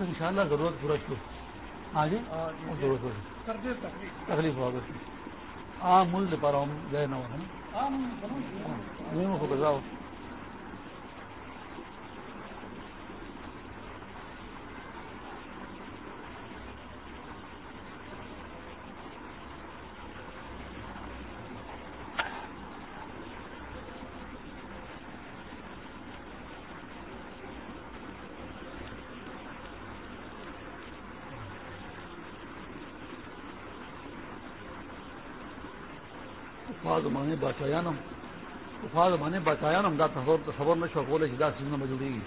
ان شاء اللہ ضرورت پورا شروع ہاں جی تکلیف۔ ہوا ہاں مل پا رہا ہوں گئے نہ ہو بتاؤ مانے بچایا نم افاد مانے بچایا نم دا خبر نہ شوق بولے دا سیزن موجودی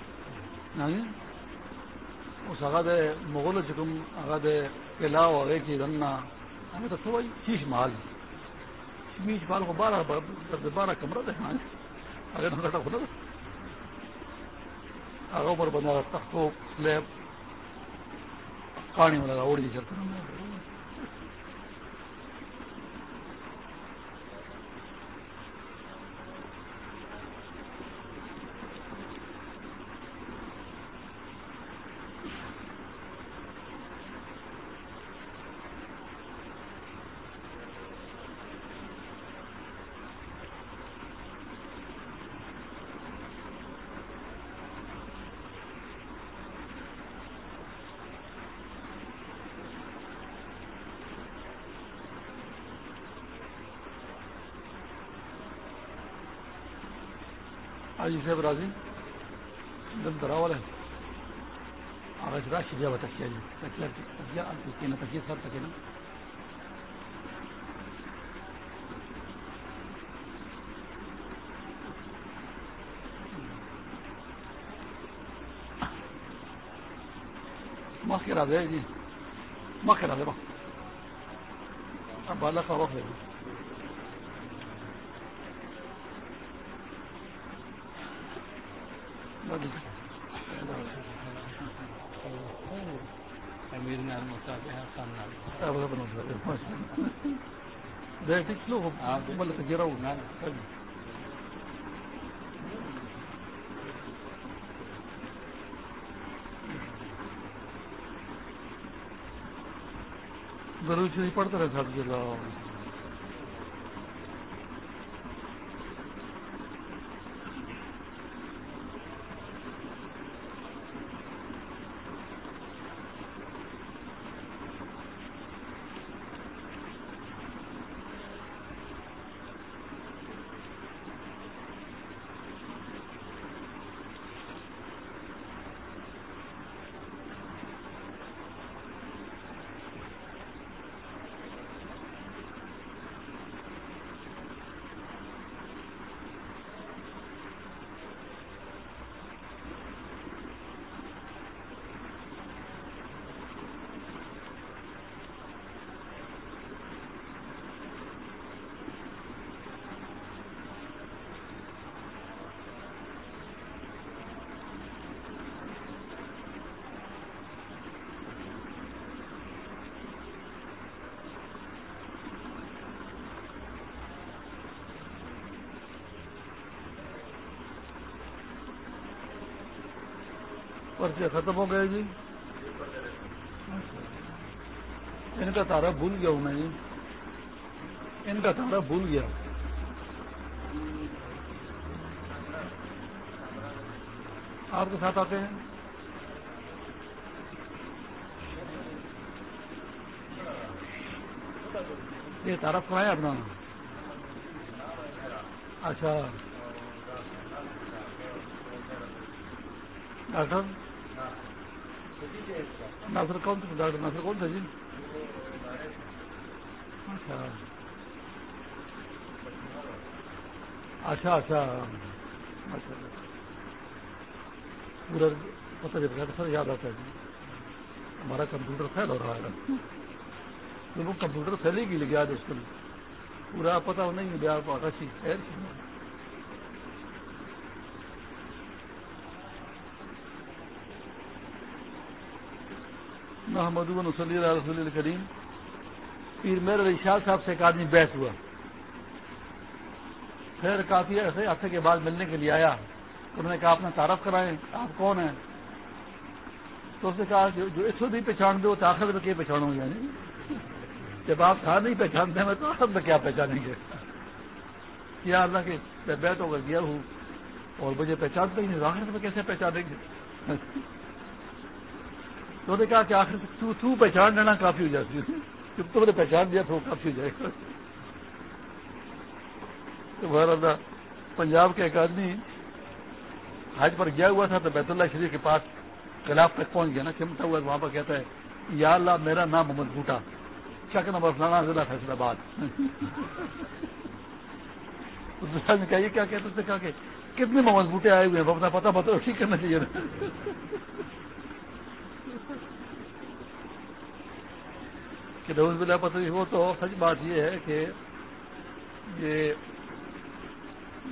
اس آگا دے مغول چکم آگا دے قلعہ آگے کی رننا ہمیں تو شیش محل. شمیش محل کو بارہ بارہ کمرہ دے ہاں اگر نہ کھلا آگا اوپر بنا تختو سلیب کہانی والا اوڑی چلتا آج اسے برازی دم درا والے آج راشی جا تکیا جی۔ تکیا تکیا تکیا تکیا سر تکیا نا مخ کرا دے جی۔ مخ کرا دے اب بالا کا وقت ہے۔ گرا ضرور سے رہے ساتھ پرچے ختم ہو گئے جی۔ ان کا تارا بھول گیا ہوں میں جی۔ ان کا تارا بھول گیا۔ آپ کے ساتھ آتے ہیں۔ یہ تعارف کرائے اپنا اچھا۔ ڈاکٹر ناصر کون تھا ڈاکٹر ناصر کون تھا جی۔ اچھا۔, اچھا۔ اچھا اچھا۔ اچھا پورا پتہ چل گیا سر یاد آتا ہے جی۔ ہمارا کمپیوٹر فیل ہو رہا ہے۔ وہ کمپیوٹر سیلی کی لگا دے اس کو؟ پورا پتا نہیں بیا اچھی خیر محمد صلی اللہ رسول الکریم، پیر میرے شاہ صاحب سے ایک آدمی بیٹھ ہوا۔ پھر کافی ایسے ہفتے کے بعد ملنے کے لیے آیا۔ انہوں نے کہا اپنا تعارف کرائیں آپ کون ہیں؟ تو اس نے کہا، جو اس وقت نہیں پہچان دو تو آخر میں کیا پہچانوں یعنی۔ جب آپ کہاں نہیں پہچانتے ہیں تو آخر میں کیا پہچانیں گے؟ کیا اللہ کے میں بیٹھ ہو کر گیا ہوں۔ اور مجھے پہچانتے ہی نہیں آخر میں کیسے پہچانیں گے؟ تو نے کہا کہ آخر تو, تو پہچان لینا کافی ہو جاتی ہے جب تم نے پہچان دیا تو وہ کافی ہو جائے گا۔ تو پنجاب کے ایک آدمی حج پر گیا ہوا تھا تو بیت اللہ شریف کے پاس خلاف تک پہنچ گیا نا چمتا ہوا وہاں پر کہتا ہے یا اللہ میرا نام محمد بوٹا چک نمبر فلانا ضلع فیصلہ آباد۔ نے کہا یہ کیا کہتے کہا کہ کتنے محمد بوٹے آئے ہوئے ہیں؟ اپنا پتا بتا ٹھیک کرنا چاہیے نا۔ کہ روز بلا پتہ وہ تو سچ بات یہ ہے کہ یہ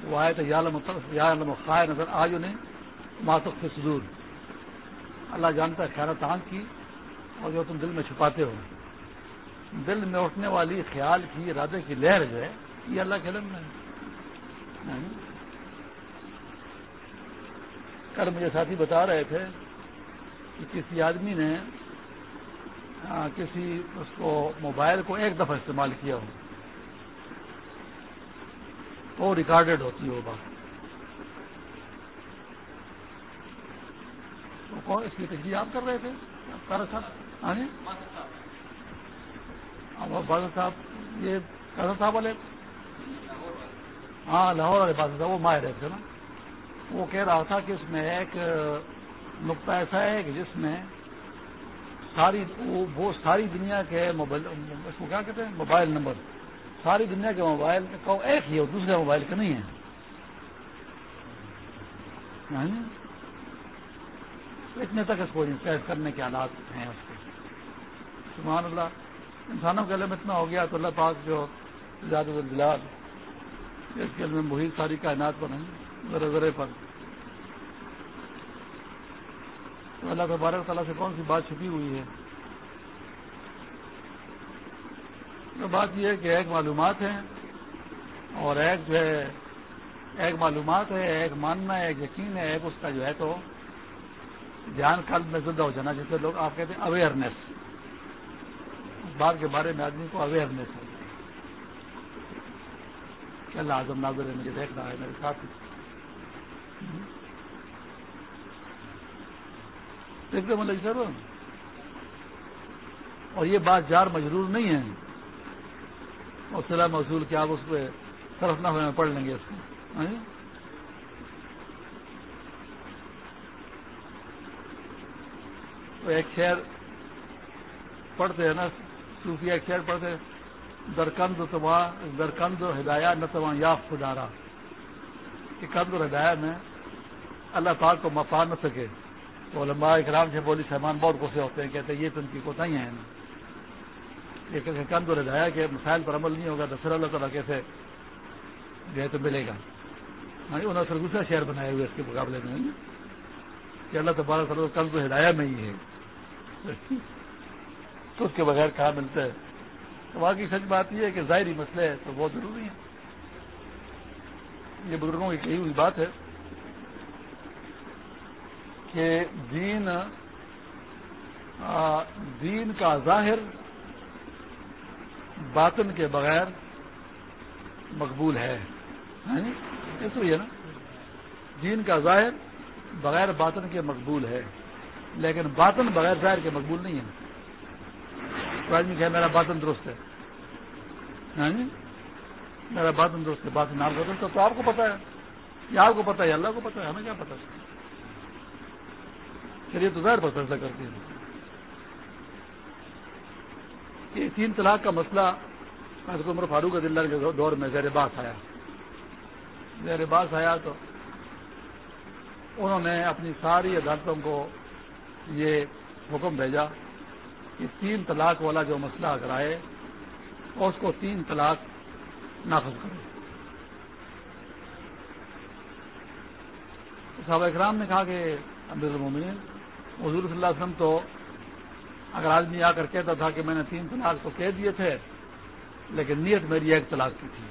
وہ یا خواہ نظر آج انہیں ماتک سے سدور اللہ جانتا ہے خیرت آن کی اور جو تم دل میں چھپاتے ہو۔ دل میں اٹھنے والی خیال کی، ارادے کی لہر جو ہے، یہ اللہ کے علم میں کل مجھے ساتھی بتا رہے تھے کہ کسی آدمی نے ہاں، کسی اس کو موبائل کو ایک دفعہ استعمال کیا ہو، تو ریکارڈیڈ ہوتی ہے وہ بات۔ تو کون اس کی تجزیہ آپ کر رہے تھے؟ صاحب؟ ہاں جی؟ بادل صاحب، یہ کر صاحب والے؟ ہاں لاہور والے بادل صاحب، وہ ماہر رہے تھے نا وہ کہہ رہا تھا کہ اس میں ایک نقطہ ایسا ہے کہ جس میں ساری وہ ساری دنیا کے موبائل اس کو کیا کہتے ہیں؟ Mobile number. ساری دنیا کے موبائل کا ایک ہی ہے دوسرے موبائل کا نہیں ہے یعنی اتنے تک اس کو پیش کرنے کے حالات ہیں اس کے۔ سبحان اللہ۔ انسانوں کے علم اتنا ہو گیا تو اللہ پاک جو زیادہ الجلال اس کے علم محیط ساری کائنات پر ہیں ذرے ذرے پر۔ تو اللہ تبارک تعالیٰ سے کون سی بات چھپی ہوئی ہے؟ تو بات یہ ہے کہ ایک معلومات ہیں اور ایک جو ہے، ایک معلومات ہے، ایک ماننا ہے، ایک یقین ہے، ایک اس کا جو ہے تو دھیان قلب میں زندہ ہو جانا جیسے لوگ آپ کہتے ہیں اویئرنیس اس بات کے بارے میں آدمی کو اویئرنیس ہے۔ کہ اللہ اعظم ناظر ہے، مجھے دیکھ رہا ہے، میرے ساتھ۔ دیکھتے ملک جی سر۔ اور یہ بات جار مجرور نہیں ہے۔ اور صلاح محصول کیا آپ اس پہ طرف نہ ہوئے پڑھ لیں گے اس کو۔ تو ایک شعر پڑھتے ہیں نا صوفی ایک شعر پڑھتے درکند تما درکند ہدایہ، نہ تما یا خدارا کہ کند اور ہدایہ میں اللہ پاک کو مفا نہ سکے۔ تو علماء اکرام سے بولی سہمان بہت غصے ہوتے ہیں، کہتے ہیں یہ تو ان کی کوتاہی ہیں یہ کند اور ہدایہ کے مسائل پر عمل نہیں ہوگا، تو پھر اللہ تعالیٰ کیسے جو ہے تو ملے گا۔ یعنی انہوں نے پھر دوسرا شہر بنائے ہوئے اس کے مقابلے میں کہ اللہ تبارہ سر کل تو ہدایہ میں ہی ہے۔ تو اس کے بغیر کہاں ملتا ہے؟ تو وہاں کی سچ بات یہ ہے کہ ظاہری مسئلے ہے تو بہت ضروری ہے یہ بزرگوں کی کہی ہوئی بات ہے۔ کہ دین دین کا ظاہر باطن کے بغیر مقبول ہے۔ ہاں جی؟ یہ تو نا۔ دین کا ظاہر بغیر باطن کے مقبول ہے۔ لیکن باطن بغیر ظاہر کے مقبول نہیں ہے۔ تو آدمی کہ میرا باطن درست ہے۔ یعنی میرا باطن درست ہے، باطن آپ کو درست ہے، تو آپ کو پتا ہے۔ یا آپ کو پتا ہے، اللہ کو پتا ہے، ہمیں کیا پتا چلیے تو ظاہر پر فیصلہ کرتی ہے۔ یہ تین طلاق کا مسئلہ عمر فاروق عدل کے دور میں زیر باس آیا۔ زیر باس آیا تو انہوں نے اپنی ساری عدالتوں کو یہ حکم بھیجا کہ تین طلاق والا جو مسئلہ اگر آئے اور اس کو تین طلاق نافذ کرے صحابہ اکرام نے کہا کہ امیر المومنین حضور صلی اللہ علیہ وسلم تو اگر آدمی آ کر کہتا تھا کہ میں نے تین طلاق تو کہہ دیے تھے، لیکن نیت میری ایک طلاق کی تھی۔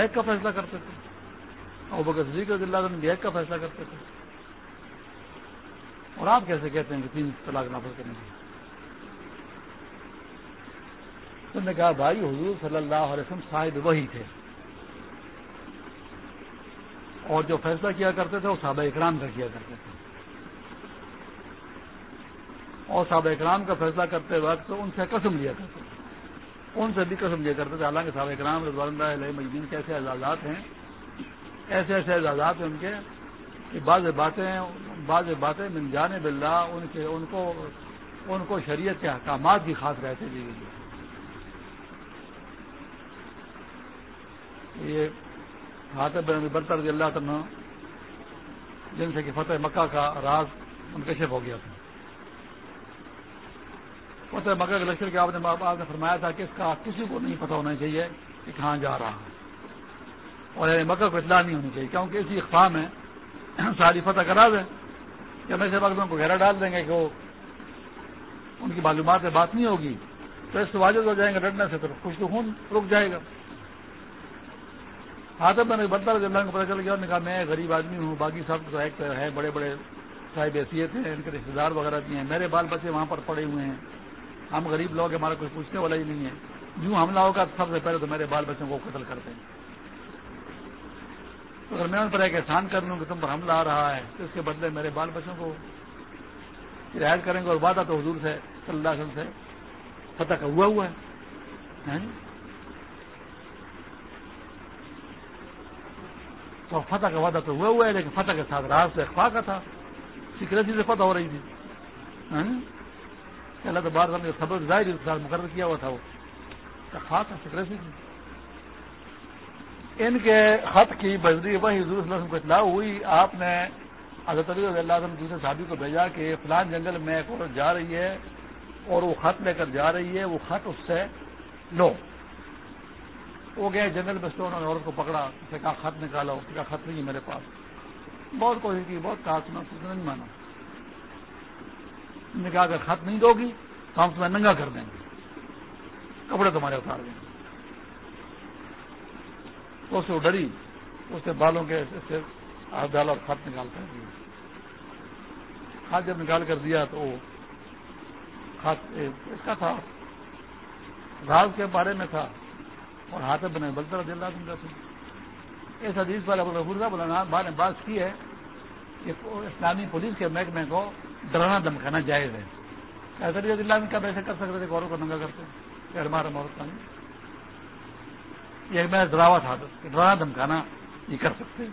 ایک کا فیصلہ کرتے تھے۔ اور بکر صدیق رضی اللہ عنہ ایک کا فیصلہ کرتے تھے۔ اور آپ کیسے کہتے ہیں کہ تین طلاق نافذ کرنے کی؟ تو نے کہا، بھائی، حضور صلی اللہ علیہ وسلم صاحب وہی تھے۔ اور جو فیصلہ کیا کرتے تھے، وہ صحابہ اکرام کا کیا کرتے تھے۔ اور صحابہ اکرام کا فیصلہ کرتے وقت ان سے قسم لیا کرتے تھے۔ ان سے بھی قسم لیا کرتے تھے۔ حالانکہ صحابہ اکرام رضوان اللہ علیہ مجین کے ایسے اعزازات ہیں۔ ایسے ایسے اعزازات ہیں ان کے کہ بعض باتیں بعض باتیں من جانے بلّہ ان کے، ان کو ان کو شریعت کے احکامات بھی خاص رہتے دی گئی یہ برطر رضی اللہ عنہ، جن سے کہ فتح مکہ کا راز منکشف ہو گیا تھا۔ فتح مکہ کے لشکر کے آپ نے آپ نے فرمایا تھا کہ اس کا کسی کو نہیں پتہ ہونا چاہیے کہ کہاں جا رہا ہے۔ اور یعنی مکہ کو اطلاع نہیں ہونی چاہیے کیونکہ اسی اقسام میں ساری فتح کرا دیں کہ ہم ایسے وقت کو گہرا ڈال دیں گے کہ وہ ان کی معلومات سے بات نہیں ہوگی، تو اس سے واجد ہو جائیں گے ڈرنے سے، تو خوش تو خون رک جائے گا۔ ہاں تو میں نے بتا اللہ کو پتا چل گیا نے کہا، میں غریب آدمی ہوں باقی سب ایک ہے، بڑے بڑے صاحب حیثیت ہیں، ان کے رشتے دار وغیرہ بھی ہیں، میرے بال بچے وہاں پر پڑے ہوئے ہیں۔ ہم غریب لوگ ہمارا کوئی پوچھنے والا ہی نہیں ہے۔ جو حملہ ہوگا سب سے پہلے تو میرے بال بچوں کو قتل کرتے ہیں اگر میں ان پر ایک احسان کر لوں کہ تم پر حملہ آ رہا ہے، تو اس کے بدلے میرے بال بچوں کو رعایت کریں گے اور وعدہ تو حضور سے، صلی اللہ علیہ وسلم سے فتح کا ہوا ہوا ہے۔ ہاں؟ تو فتح کا وعدہ تو ہوا ہوا ہے، لیکن فتح کے ساتھ راز سے اخوا کا تھا۔ سیکریسی سے فتح ہو رہی تھی۔ ہاں؟ اللہ تو بار بار خبر ظاہر ساتھ مقرر کیا ہوا تھا وہ۔ اخوا تھا سیکریسی تھی ان کے خط کی بجری وہی حضور صلی اللہ علیہ وسلم کو اطلاع ہوئی۔ آپ نے حضرت علی رضی اللہ عنہ دوسرے صحابی کو بھیجا کہ فلان جنگل میں ایک عورت جا رہی ہے اور وہ خط لے کر جا رہی ہے، وہ خط اس سے لو۔ وہ گئے جنگل میں سے انہوں نے عورت کو پکڑا اسے کہا خط نکالا، اس کا خط نہیں ہے میرے پاس۔ بہت کوشش کی، بہت کہا سنا، نہیں مانا۔ نے کہا اگر خط نہیں دو گی تو ہم تمہیں ننگا کر دیں گے۔ کپڑے تمہارے اتار دیں گے۔ تو اس سے وہ ڈری، اس نے بالوں کے ہاتھ ڈالا اور خط نکال کر دیا خط جب نکال کر دیا تو وہ خط اس کا تھا۔ راز کے بارے میں تھا۔ اور ہاتھ بنے بلتا رضی اللہ عنہ سے۔ اس حدیث پر ابو نے بات کی ہے کہ اسلامی پولیس کے محکمے کو ڈرانا دمکانا جائز ہے۔ ایسا رضی اللہ عنہ کب ایسے کر سکتے تھے گورو کو ننگا کرتے؟ کہ ہمارا یہ میں ڈراوا تھا ڈرانا دمکانا یہ کر سکتے۔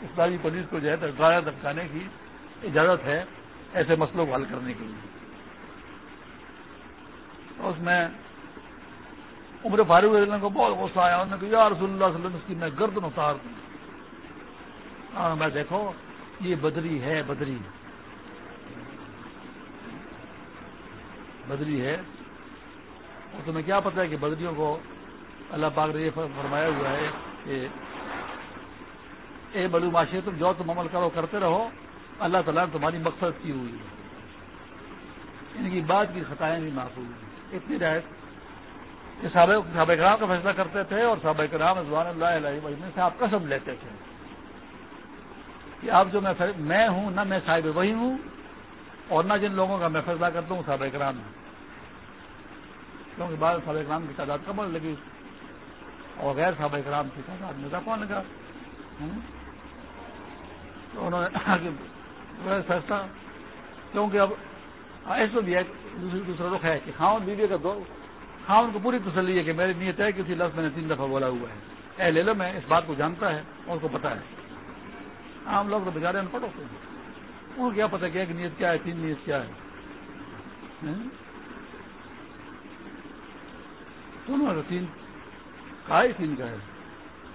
اسلامی پولیس کو جو ہے ڈرانا دمکانے کی اجازت ہے ایسے مسئلوں کو حل کرنے کے لیے۔ اس میں عمر فاروق اللہ کو بہت غصہ آیا۔ انہوں نے کہا، یا رسول اللہ صلی اللہ علیہ وسلم، اس کی میں گردن اتار دوں میں دیکھو یہ بدری ہے بدری بدری ہے. اور تمہیں کیا پتا ہے کہ بدریوں کو اللہ پاک نے یہ فرمایا ہوا ہے کہ اے بلو معاشی تم جو تم عمل کرو، کرتے رہو. اللہ تعالیٰ نے تمہاری مقصد کی ہوئی ہے. ان کی بات کی خطائیں بھی معاف ہوئی اتنی رعایت کہ صحابہ کرام کا فیصلہ کرتے تھے اور صحابہ کرام رضوان اللہ علیہ وسلم سے آپ قسم لیتے تھے. کہ آپ جو میں ہوں، نہ میں صاحب وہی ہوں، اور نہ جن لوگوں کا میں فیصلہ کرتا ہوں صحابہ کرام کیونکہ بعض صحابہ کرام کی تعداد کم لگی۔ اور غیر صحابہ کرام کی تعداد میں اضافہ لگا۔ تو انہوں نے فیصلہ کیونکہ اب ایسا بھی ہے دوسرا رخ ہے کہ خاؤں بیوی کا دو ہاں ان کو پوری تسلی ہے کہ میری نیت ہے کسی لفظ میں نے تین دفعہ بولا ہوا ہے۔ اے لے لو میں اس بات کو جانتا ہے، اور کو پتا ہے۔ عام لوگ تو بچارے ان پڑھ ہوتے ہیں ان کو کیا پتا کہ نیت کیا ہے، تین نیت کیا ہے۔ ہاں؟ دونوں تین، کا ہی تین کا ہے۔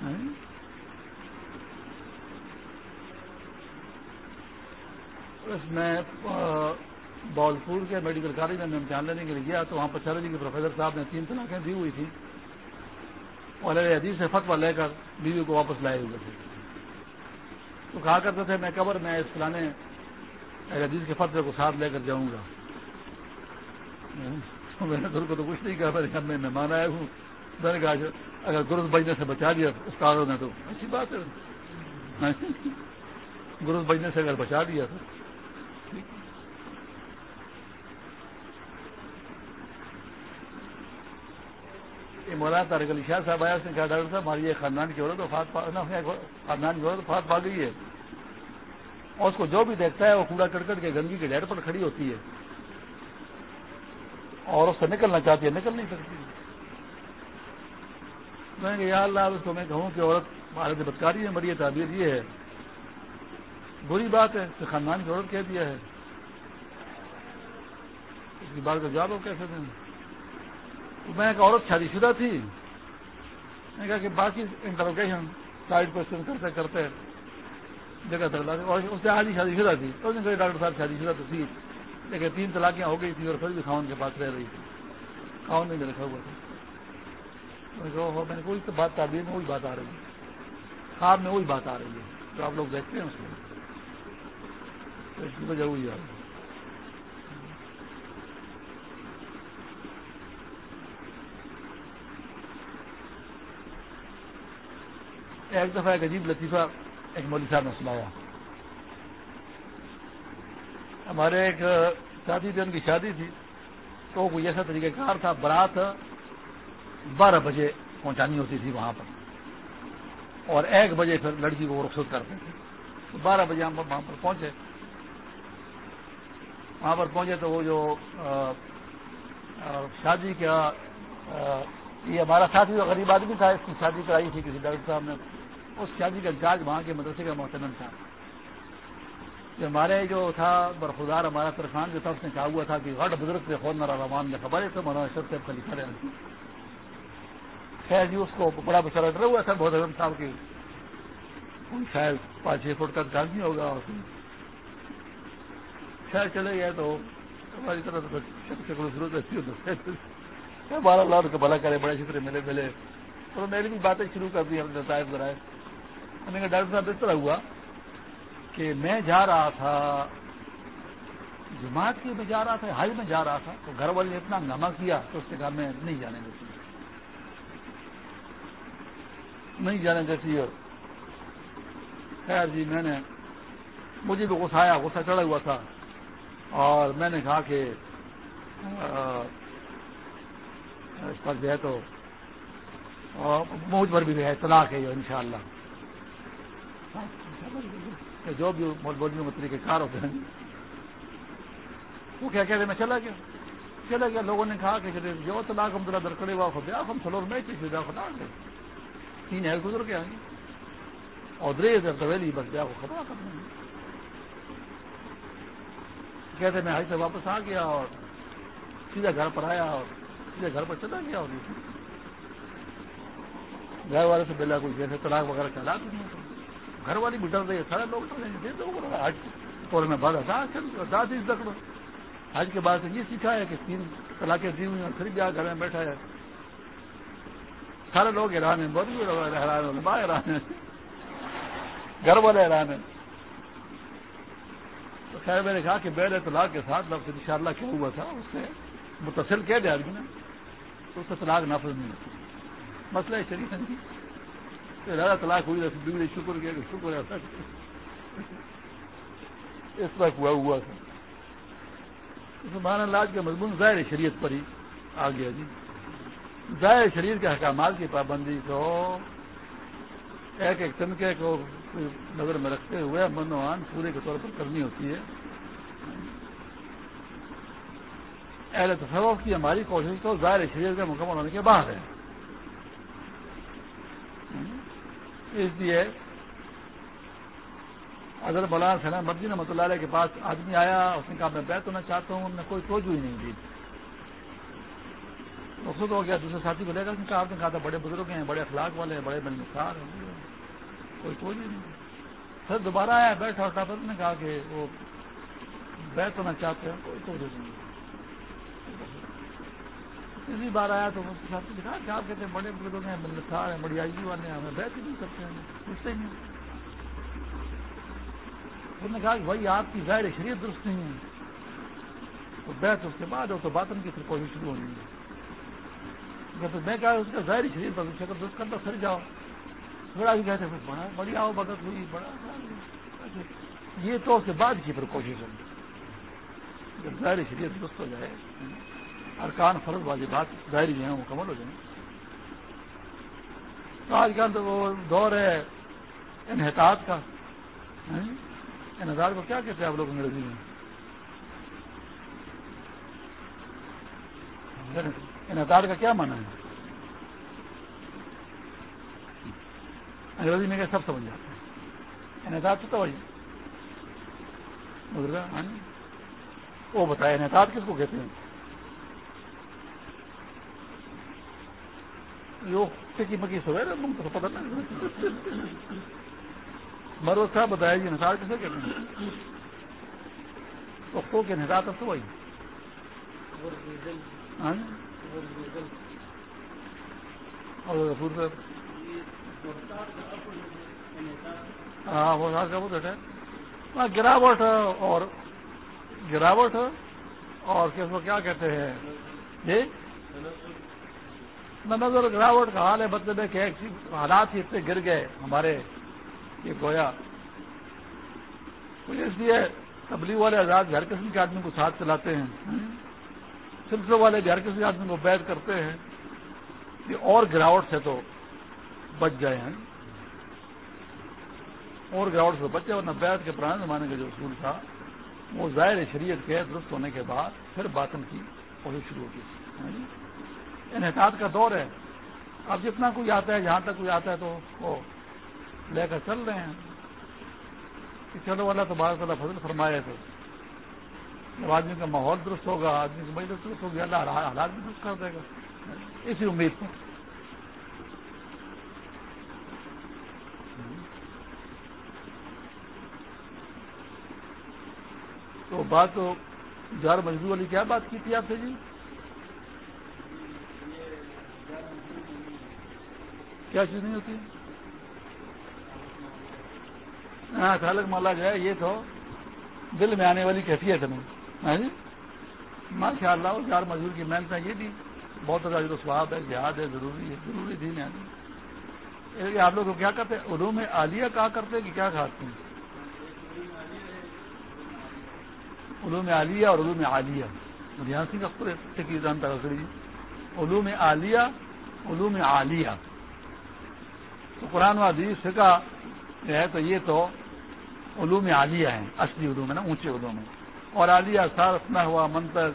ہاں؟ اس میں بولپور کے میڈیکل کالج میں امتحان لینے کے لیے گیا تو وہاں پر چلے جی کے پروفیسر صاحب نے تین طلاقیں دی ہوئی تھیں۔ اور حدیث سے فتوا لے کر بیوی کو واپس لائے ہوئے تھے۔ تو کہا کرتے تھے، میں قبر میں اس فلانے حدیث کے فتح کو ساتھ لے کر جاؤں گا۔ میں نے کو تو کچھ نہیں کہا میرے گھر میں مہمان آیا ہوں۔ میں نے کہا اچھا، اگر گرد بجنے سے بچا دیا استادوں نے تو۔ اچھی بات ہے۔ گرد بجنے سے اگر بچا دیا تو۔ مولانا تارک علی شاہ صاحب آیا اس نے کہا، ڈاکٹر صاحب، ہماری یہ خاندان کی عورت خاندان کی عورت فات پا گئی ہے۔ اور اس کو جو بھی دیکھتا ہے، وہ کوڑا کرکٹ کے گندگی کے ڈیر پر کھڑی ہوتی ہے۔ اور اس سے نکلنا چاہتی ہے، نکل نہیں سکتی۔ میں نے یا اللہ، اس کو میں کہوں کہ عورت بھارت بدکاری ہے، مری تعبیر یہ ہے۔ بری بات ہے کہ خاندان کی عورت کہہ دیا ہے۔ اس کی بات کا جواب ہو کیسے دیں؟ میں ایک عورت شادی شدہ تھی. میں نے کہا کہ باقی انٹروگیشن سائڈ کوشچن کرتے کرتے جگہ تک اور اس سے آج ہی شادی شدہ تھی۔ تو ڈاکٹر صاحب، شادی شدہ تو تھی۔ لیکن تین طلاقیاں ہو گئی تھی اور پھر بھی خاون کے پاس رہ رہی تھی۔ خاون نے رکھا ہوا تھا۔ میں نے کوئی تو بات تعبیر میں وہی بات آ رہی ہے۔ خواب میں وہی بات آ رہی ہے۔ تو آپ لوگ دیکھتے ہیں اس میں اس کی وجہ وہی آ رہی ہے۔ ایک دفعہ ایک عجیب لطیفہ ایک مولوی صاحب نے سنایا۔ ہمارے ایک ساتھی تھے، ان کی شادی تھی، تو کوئی ایسا طریقہ کار تھا، برات بارہ بجے پہنچانی ہوتی تھی وہاں پر۔ اور ایک بجے پھر لڑکی کو رخصت کرتے تھے۔ تو بارہ بجے ہم وہاں پر پہنچے۔ وہاں پر پہنچے تو وہ جو شادی کا یہ ہمارا ساتھی غریب آدمی تھا، اس کی شادی کرائی تھی کسی ڈاکٹر صاحب نے۔ اس شادی کا انچارج وہاں کے مدرسے کا محتمن تھا۔ جو ہمارے جو تھا برخدار ہمارا ترخان جو تھا، اس نے کہا ہوا تھا کہ غٹ بزرگ سے خود نارا رحمان نے خبر ہے، تو مولانا اشرف صاحب خلیفہ رہے خیر جی اس کو بڑا بچارا ڈرا ہوا تھا، بہت اعظم صاحب کی شاید پانچ چھ فٹ کا چارج نہیں ہوگا خیر چلے گئے تو ہماری طرف ضرورت ایسی ہوتا بارہ لاکھ کا بھلا کرے، بڑے شکر ملے ملے۔ تو میری بھی باتیں شروع کر دی، ہم نے صاحب ذرائع میں نے کہا ڈاکٹر صاحب اس طرح ہوا کہ میں جا رہا تھا، جماعت کی میں جا رہا تھا، حج میں جا رہا تھا، تو گھر والے نے اتنا نمک کیا تو اس سے کہا میں نہیں جانے دیتی۔ نہیں جانے دیتی اور خیر جی میں نے، مجھے بھی غصہ آیا، غصہ چڑھا ہوا تھا۔ اور میں نے کہا کہ اس پر جو ہے تو مجھ پر بھی ہے طلاق ہے ان شاء اللہ جو بھی بولنے میں طریقے کار ہوتے ہیں۔ وہ کیا کہتے میں چلا گیا۔ چلا گیا۔ لوگوں نے کہا کہ جی، جو طلاق ہم ذرا درکڑے ہوا خود ہم سلور میں کسی دا خدا گئے۔ تین ہے گزر کے آئیں اور درے در طویلی بس بیا کو کر دیں کہتے میں سے واپس آ گیا اور سیدھا گھر پر آیا اور سیدھا گھر پر چلا گیا اور گھر والے سے بلا کوئی جیسے طلاق وغیرہ چلا نہیں گھر والی بھی ڈر رہی ہے، سارے لوگ ڈر رہے ہیں۔ آج اور میں بڑا داد لکڑو آج کے بعد سے یہ سیکھا ہے کہ تین طلاقیں دی ہوئی ہیں، پھر بھی آ گھر میں بیٹھا ہے۔ سارے لوگ حیران ہیں بہت بھی حیران ہیں با حیران ہیں۔ گھر والے حیران ہیں۔ تو خیر، میں نے کہا کہ بیر طلاق کے ساتھ لفظ ان شاء اللہ کیا ہوا تھا، اس سے متصل کہہ دیا آدمی نے تو اس سے طلاق نافذ نہیں ہوتی۔ مسئلہ شریف ہے۔ زیادہ طلاق ہوئی بگڑی شکر کیا کہ شکر ہے اس طرح ہوا ہوا تھا۔ مان لاج کا مضمون ظاہر شریعت پر ہی آ گیا جی۔ ظاہر شریعت کے حکامات کی پابندی کو ایک ایک تنکے کو نظر میں رکھتے ہوئے منوان پورے کے طور پر کرنی ہوتی ہے۔ اہل تصوف کی ہماری کوشش تو ظاہر شریعت کا مکمل ہونے کے بعد ہے۔ اس لیے اگر مولانا سنا مرضی رحمۃ اللہ علیہ کے پاس آدمی آیا، اس نے کہا، میں بیت ہونا چاہتا ہوں نے کوئی توجہ ہی نہیں دی. خود ہو گیا، دوسرے ساتھی کو لے کر کہا، آپ نے کہا تھا بڑے بزرگ ہیں، بڑے اخلاق والے ہیں، بڑے بل ہیں۔ کوئی توجہ نہیں پھر دوبارہ آیا، بیٹھا اٹھا پھر نے کہا کہ وہ بیت ہونا چاہتے ہیں کوئی تو نہیں دی. کسی بار آیا تو اس کے ساتھ دکھا کہ آپ کہتے ہیں، بڑے بڑے لوگ ہیں ملتار ہیں، بڑی آئی جی والے ہیں، ہمیں بیت ہی نہیں کرتے ہیں۔ پوچھتے ہی نہیں۔ انہوں نے کہا کہ بھائی، آپ کی ظاہر شریعت درست نہیں ہے۔ تو بیت اس کے بعد ہو تو باطن کی پھر کوشش شروع ہونی ہے۔ تو میں کہا، اس کا ظاہر شریعت پر شکل درست کرتا پھر جاؤ۔ تھوڑا بھی کہتے پھر بڑا بڑی آؤ بگت ہوئی بڑا یہ تو اس کے بعد کی پھر کوشش ہوگی۔ جب ظاہر شریعت درست ہو جائے۔ ارکان فرض والی بات ظاہری جو ہے مکمل ہو جائیں۔ تو آج کل تو وہ دور ہے انحطاط کا انحطاط کو کیا کہتے ہیں آپ لوگ انگریزی میں؟ انحطاط کا کیا مانا ہے؟ انگریزی میں سب سمجھ جاتے ہیں؟ انحطاط تو وہی۔ ہاں وہ بتایا انحطاط کس کو کہتے ہیں؟ کی مکی سو تم کو پتہ نہیں۔ مرو صاحب بتایا جی نثار کسے کہتے ہیں؟ وقتوں کے نثار تو وہی ہاں؟ اور رسول صاحب۔ ہاں وہ کا ہے۔ ہاں گراوٹ اور گراوٹ اور کس کو کیا کہتے ہیں؟ جی؟ نظر گراوٹ کا حال ہے مطلب ہے کہ حالات ہی اتنے گر گئے ہمارے یہ گویا۔ اس لیے تبلیغ والے آزاد ہر قسم کے آدمی کو ساتھ چلاتے ہیں۔ سلسلوں والے بھی ہر قسم کے آدمی کو بیت کرتے ہیں۔ کہ اور گراوٹ سے تو بچ گئے ہیں۔ اور گراوٹ سے بچے ورنہ بیت کے پرانے زمانے کا جو اصول تھا، وہ ظاہر شریعت کے درست ہونے کے بعد پھر باطن کی کوشش شروع ہوگی انحطاط کا دور ہے۔ اب جتنا کوئی آتا ہے، جہاں تک کوئی آتا ہے تو وہ لے کر چل رہے ہیں۔ کہ چلو والا تو بار تعالیٰ فضل فرمائے تو۔ جب آدمی کا ماحول درست ہوگا، آدمی کی مجھے درست ہوگی، اللہ حالات بھی درست کر دے گا۔ اسی امید پر۔ تو بات تو جار مزدور والی کیا بات کی تھی آپ سے جی؟ کیا چیز نہیں ہوتی؟ ہاں سالک مالا جو ہے، یہ تو دل میں آنے والی کیفیت ہے۔ ہاں جی؟ ماشاء اللہ چار مزدور کی محنت ہے، یہ بھی بہت زیادہ جو سواب ہے، جہاد ہے، ضروری ہے، ضروری دین ہے۔ آپ لوگ کیا کرتے ہیں؟ علوم عالیہ کہا کرتے ہیں کہ کیا کھاتے ہیں؟ علوم عالیہ اور علوم عالیہ۔ ریاسی کا پورے جانتا علوم عالیہ علوم عالیہ۔ تو قرآن و حدیث، فقہ جو ہے تو یہ تو علوم عالیہ ہیں، اصلی علوم ہے نا، اونچے علوم ہیں۔ اور عالیہ سار اپنا ہوا منتر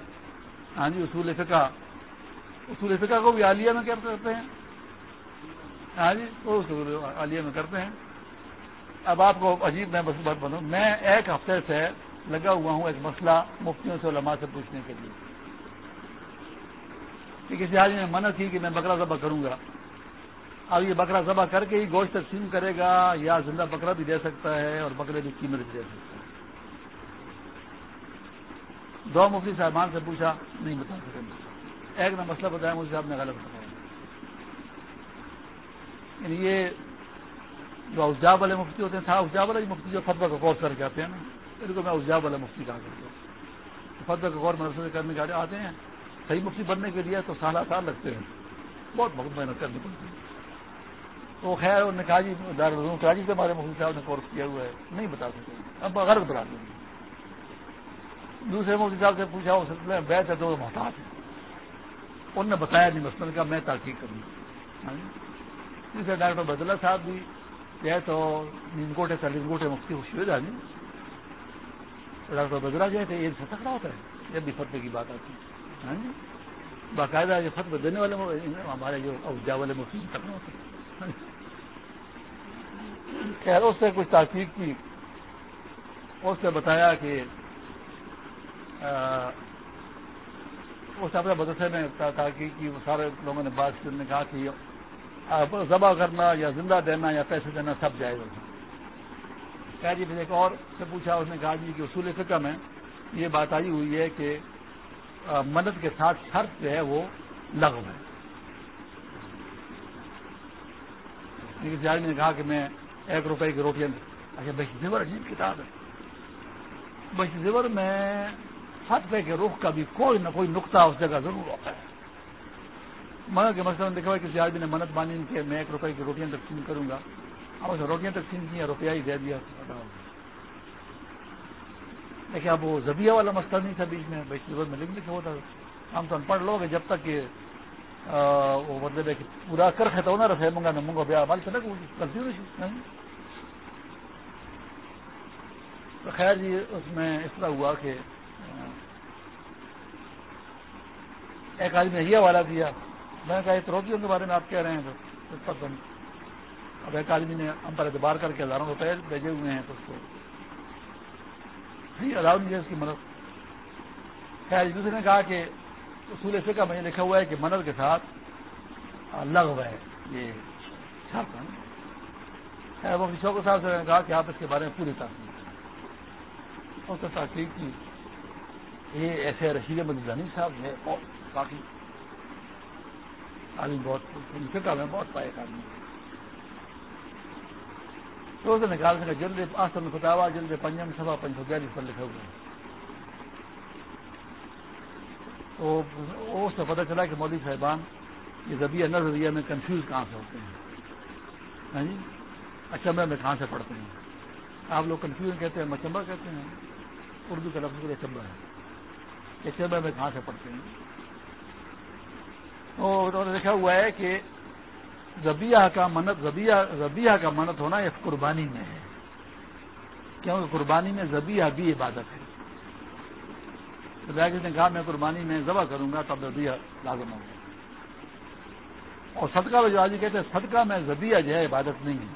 ہاں جی اصول فقہ۔ اصول فقہ کو بھی عالیہ میں کیا کرتے ہیں؟ ہاں جی وہ اصول عالیہ میں کرتے ہیں۔ اب آپ کو عجیب میں بس بات بنوں میں ایک ہفتے سے لگا ہوا ہوں ایک مسئلہ مفتیوں سے علماء سے پوچھنے کے لیے۔ کہ کسی آدمی نے منع کی کہ میں بکرا ذبح کروں گا۔ اب یہ بکرا ذبح کر کے ہی گوشت تقسیم کرے گا یا زندہ بکرا بھی دے سکتا ہے اور بکرے کی قیمت بھی دے سکتا ہے۔ دو مفتی صاحبان سے پوچھا، نہیں بتا سکیں ایک نے مسئلہ بتایا مجھے صاحب نے غلط بتایا۔ یعنی یہ جو اوجاب والے مفتی ہوتے ہیں تھا اوجاب والے مفتی جو فتوا کا کورس کر کے آتے ہیں نا، ان کو میں اوجاب والا مفتی کہا کرتا ہوں۔ فتوا کا کور مدرسے کرنے کے آتے ہیں، صحیح مفتی بننے کے لیے تو سالہ سال لگتے ہیں۔ بہت بہت محنت کرنی پڑتی ہے۔ تو خیر، انہوں نے کہا جی دارالعلوم کراچی جی، سے ہمارے مفتی صاحب نے کورس کیا ہوا ہے۔ نہیں بتا سکتے اب غرض بتا دیں دوسرے مفتی صاحب سے پوچھا، اس سلسلے میں بیت ہے تو محتاط ہے انہوں نے بتایا نہیں مسئلہ کا میں تحقیق کروں ہاں جی؟ ڈاکٹر بدلہ صاحب بھی یہ تو نیم کوٹے سے نیم کوٹے مفتی خوشی ہو ہاں جانی ڈاکٹر بدلا جو ہے تو یہ تکڑا ہوتا ہے۔ جب بھی فتح کی بات آتی ہے۔ ہاں جی؟ باقاعدہ یہ فتح دینے والے ہمارے جو اوجا والے مفتی تکڑا ہوتا ہے خیر، اس سے کچھ تحقیق کی۔ اس سے بتایا کہ اس اپنے مدرسے میں تحقیق کی سارے لوگوں نے بات نے کہا کہ ذبح کرنا یا زندہ دینا یا پیسے دینا سب جائز ہوتا کہا جی پھر ایک اور سے پوچھا، اس نے کہا جی کہ اصول فکر میں یہ بات آئی ہوئی ہے کہ مدد کے ساتھ شرط جو ہے وہ لغو ہے۔ کسی آدمی نے کہا کہ میں ایک روپے کی روٹیاں اچھا بش زیور عجیب کتاب ہے۔ بش زیور میں پہ کے رخ کا بھی کوئی نہ کوئی نقطہ اس جگہ ضرور ہوتا ہے۔ منت کے مسئلہ میں دیکھا کسی آدمی نے منت مانی کہ میں ایک روپے کی روٹیاں تقسیم کروں گا۔ اب اسے روٹیاں تقسیم کی روپیہ ہی دے دیا۔ دیکھیں، اب وہ زبیہ والا مسئلہ نہیں تھا بیچ میں بھائی میں لکھ لکھا ہوتا ہم تو ان پڑھ لو گے جب تک کہ وہ مطلب ہے کہ پورا کر خطا ہونا رسے منگا نہ منگو، بیا مال چلے غلطی ہوئی تو خیر جی اس میں اس طرح ہوا کہ ایک آدمی نے یہ والا دیا۔ میں نے کہا، یہ روٹیوں کے بارے میں آپ کہہ رہے ہیں، تو اس پر بند اب ایک آدمی نے ہم پر اعتبار کر کے ہزاروں روپئے بھیجے ہوئے ہیں، تو اس کو نہیں، الاؤ نہیں ہے اس کی مدد۔ خیر جی، دوسرے نے کہا کہ اصول فکر میں لکھا ہوا ہے کہ مدد کے ساتھ لغ ہے۔ یہ چھاپ شوق صاحب سے نے کہا کہ آپ اس کے بارے میں پوری تحقیق اور تحقیق کی، یہ ایسے رشید مدانی صاحب ہے بہت کافی آدمی بہت فکر میں بہت پائے آدمی تو اسے نکال سکے جلد آسم فتاوا جلد پنجم سبا پنچ سو بیالیس پر لکھے ہوئے تو اس سے پتہ چلا کہ مودی صاحبان یہ زبیہ نظریہ میں کنفیوز کہاں سے ہوتے ہیں؟ ہاں جی؟ اچھا، اچمبے میں کہاں سے پڑھتے ہیں؟ آپ لوگ کنفیوژن کہتے ہیں مچمبا کہتے ہیں؟ اردو کا لفظ اچمبا ہے۔ اچمبے میں کہاں سے پڑھتے ہیں؟ انہوں نے لکھا ہوا ہے کہ ربیہ کا منت ربیہ کا منت ہونا اس قربانی میں ہے۔ کیونکہ قربانی میں زبیہ بھی عبادت ہے۔ تو نے کہا میں قربانی میں ذبح کروں گا تب ربیہ لازم ہوگا اور صدقہ میں جو آج کہتے ہیں صدقہ میں زبیہ جو ہے عبادت نہیں ہے۔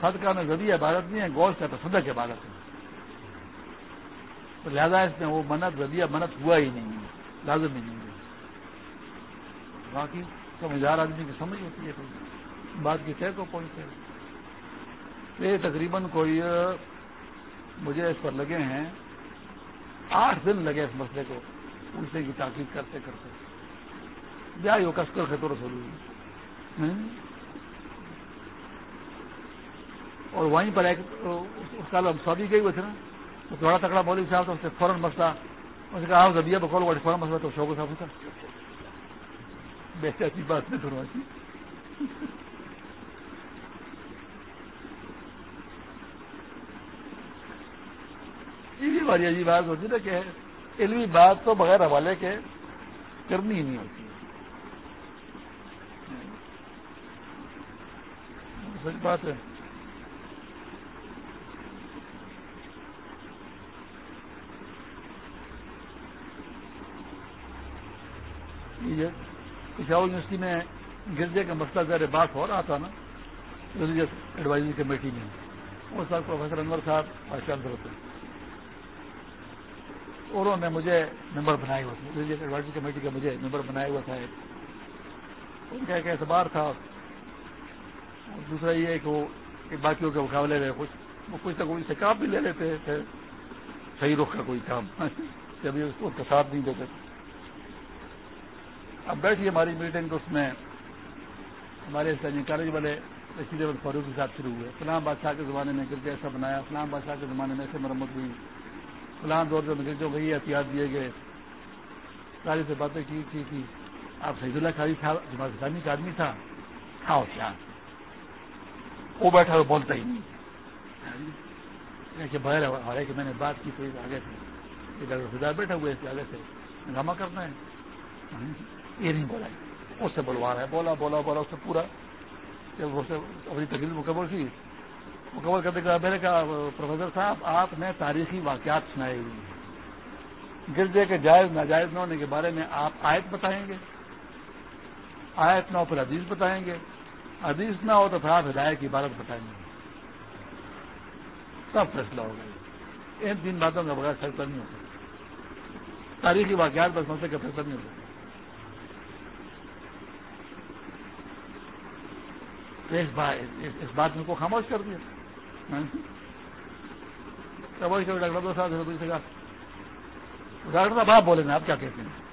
صدقہ میں زبیہ عبادت نہیں ہے، گوشت ہے تو صدق عبادت ہے۔ تو لہذا اس میں وہ منت زبیہ منت ہوا ہی نہیں ہے، لازم ہی نہیں ہے۔ باقی سمجھدار آدمی کی سمجھ ہوتی ہے کوئی۔ بات کی طے کو پہنچتے یہ تقریباً کوئی، مجھے اس پر لگے ہیں آٹھ دن لگے اس مسئلے کو پوچھنے کی تاکید کرتے کرتے۔ جائے وہ کس کر خطور سوری اور وہیں پر ایک، اس سال ہم سعودی گئی ہوئے تھے نا تو تھوڑا تکڑا مولوی صاحب تو اس سے فوراً مسئلہ، اس نے کہا آپ زبیہ بکول فوراً مسئلہ تو شوق صاحب تھا ایسی بات نہیں سنواتی۔ یہ عجیب بات ہوتی ہے کہ علمی بات تو بغیر حوالے کے کرنی ہی نہیں ہوتی۔ سچ بات ہے۔ پشاور یونیورسٹی میں گرجے کا مسئلہ زیر بات ہو رہا تھا نا، ریلیجیس ایڈوائزری کمیٹی میں۔ وہ سر پروفیسر انور صاحب بادشاہ انہوں نے مجھے ممبر بنائے ہوئے تھے ریلیجیس ایڈوائزری کمیٹی کا مجھے ممبر بنایا ہوا تھا ان کا ایک اعتبار تھا۔ اور دوسرا یہ ہے کہ وہ باقیوں کے مقابلے میں کچھ وہ کچھ نہ کچھ سے کام بھی لے لیتے تھے۔ صحیح رخ کا کوئی کام جب اس کو ساتھ نہیں دیتے اب بیٹھی ہماری میٹنگ اس میں ہمارے کالج والے رشید احمد فاروقی صاحب شروع ہوئے۔ فلاں بادشاہ کے زمانے میں گرجا ایسا بنایا، فلاں بادشاہ کے زمانے میں ایسے مرمت ہوئی۔ فلاں دور میں گرجوں کو یہ احتیاط دیے گئے۔ ساری سے باتیں کی تھی کہ آپ سعید اللہ خالی تھا، جماعت اسلامی کا آدمی تھا۔ کھاؤ کیا وہ بیٹھا وہ بولتا ہی نہیں۔ کہ بغیر ہمارے کہ میں نے بات کی تو آگے سے ڈاکٹر فضا بیٹھا ہوئے اس کے آگے سے ہنگامہ کرنا ہے۔ یہ نہیں بولا۔ اس سے بلوا رہا ہے۔ بولا بولا بولا، اس سے پورا جب اسے اپنی تقریر مکمل کی مکمل کرنے کے بعد میں نے کہا، پروفیسر صاحب، آپ نے تاریخی واقعات سنائے ہوئے گرجے کے جائز، ناجائز نہ ہونے کے بارے میں آپ آیت بتائیں گے۔ آیت نہ ہو پھر حدیث بتائیں گے۔ حدیث نہ ہو تو پھر آپ ہدایت کی عبارت بتائیں گے۔ سب فیصلہ ہوگا ان تین باتوں کا بغیر فیصلہ نہیں ہوتا۔ تاریخی واقعات بس مسئلے کا فیصلہ نہیں ہوتا۔ اس بات میں کو خاموش کر دیا۔ ڈاکٹر صاحب سے کہا ڈاکٹر صاحب آپ بولے نا آپ کیا کہتے ہیں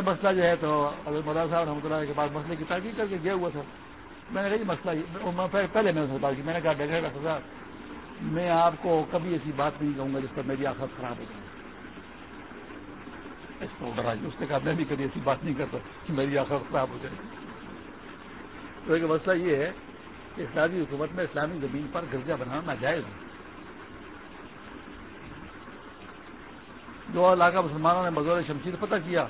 مسئلہ جو ہے تو ابھی مولانا صاحب رحمۃ اللہ کے پاس مسئلے کی تحقیق کر کے گیا ہوا تھا میں نے کہا جی مسئلہ پہلے میں نے بات کی میں نے کہا ڈاکٹر صاحب میں آپ کو کبھی ایسی بات نہیں کہوں گا جس پر میری آفت خراب ہو جائے اس کو ڈرا اس نے کہا میں بھی کبھی ایسی بات نہیں کرتا کہ میری آفت خراب ہو جائے تو ایک مسئلہ یہ ہے کہ اسلامی حکومت میں اسلامی زمین پر گرجا بنانا ناجائز ہے۔ جو علاقہ مسلمانوں نے مزور شمشیر فتح کیا،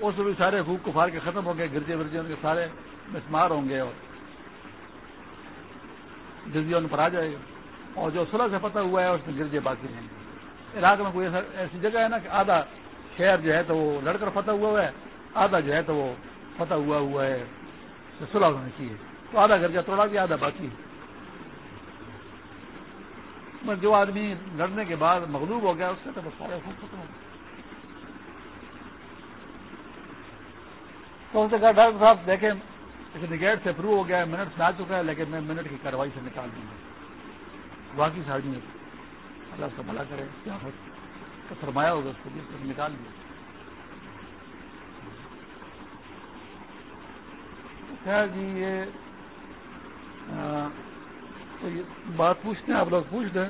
اس میں بھی سارے حقوق کفار کے ختم ہوں گے، گرجے ورجے ان کے سارے مسمار ہوں گے اور جزیہ ان پر آ جائے گا۔ اور جو صلح سے پتہ ہوا ہے، اس میں گرجے باقی رہیں گے۔ عراق میں کوئی ایسی جگہ ہے نا کہ آدھا شہر جو ہے تو وہ لڑ کر فتح ہوا ہوا ہے، آدھا جو ہے تو وہ فتح ہوا ہوا ہے صلح ہونا چاہیے تو آدھا گرجا توڑا گیا آدھا باقی جو آدمی لڑنے کے بعد مغلوب ہو گیا، اس سے تو بس سارے خوب ختم ہو گئے۔ تو اس نے کہا، ڈاکٹر صاحب، دیکھیں نگیٹ سے پرو ہو گیا، منٹ سے آ چکا ہے، لیکن میں منٹ کی کاروائی سے نکال دوں گا۔ باقی ساری اللہ سے بھلا کرے، کیا فرمایا ہوگا، اس کو بھی نکال دیا۔ خیر جی یہ تو یہ بات پوچھتے ہیں، آپ لوگ پوچھ دیں۔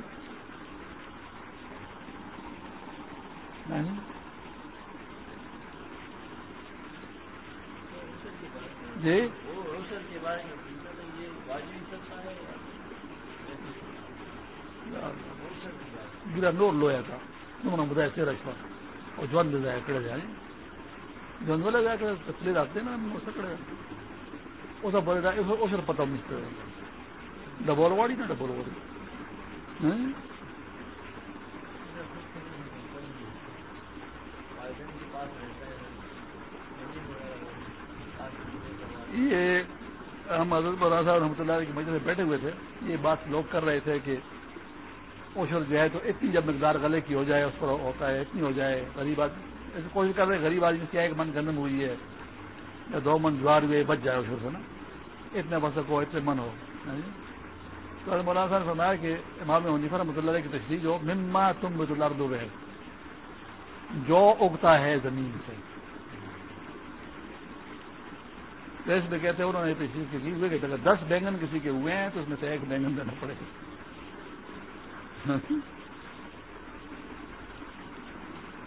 جی۔ گرا نور لویا تھا۔ نمنا بتایا تیرہ چھوڑ اور جوان دے جائے کڑے جائیں جوان والے جائے کر تسلیر آتے نا سکڑے وہ سب بولے جائے اسر پتہ مجھتے ڈبول واڑی نا ڈبول واڑی یہ ہم حضرت برا صاحب رحمۃ اللہ کی مجھے بیٹھے ہوئے تھے یہ بات لوگ کر رہے تھے کہ اوشر جو ہے تو اتنی جب مقدار گلے کی ہو جائے اس پر ہوتا ہے اتنی ہو جائے غریب آدمی ایسے کوشش کر رہے غریب آدمی کیا ایک من گندم ہوئی ہے یا دو من جوار ہوئے بچ جائے اوشر سے نا، اتنے بس کو اتنے من ہو۔ تو مولانا صاحب نے فرمایا کہ امام منیفا رحمۃ اللہ کی تشریح جو مما تم بت اللہ دو جو اگتا ہے زمین سے۔ دیش میں کہتے ہیں انہوں نے پیشی کی ہوئے کہ اگر دس بینگن کسی کے ہوئے ہیں تو اس میں سے ایک بینگن دینا پڑے۔ گا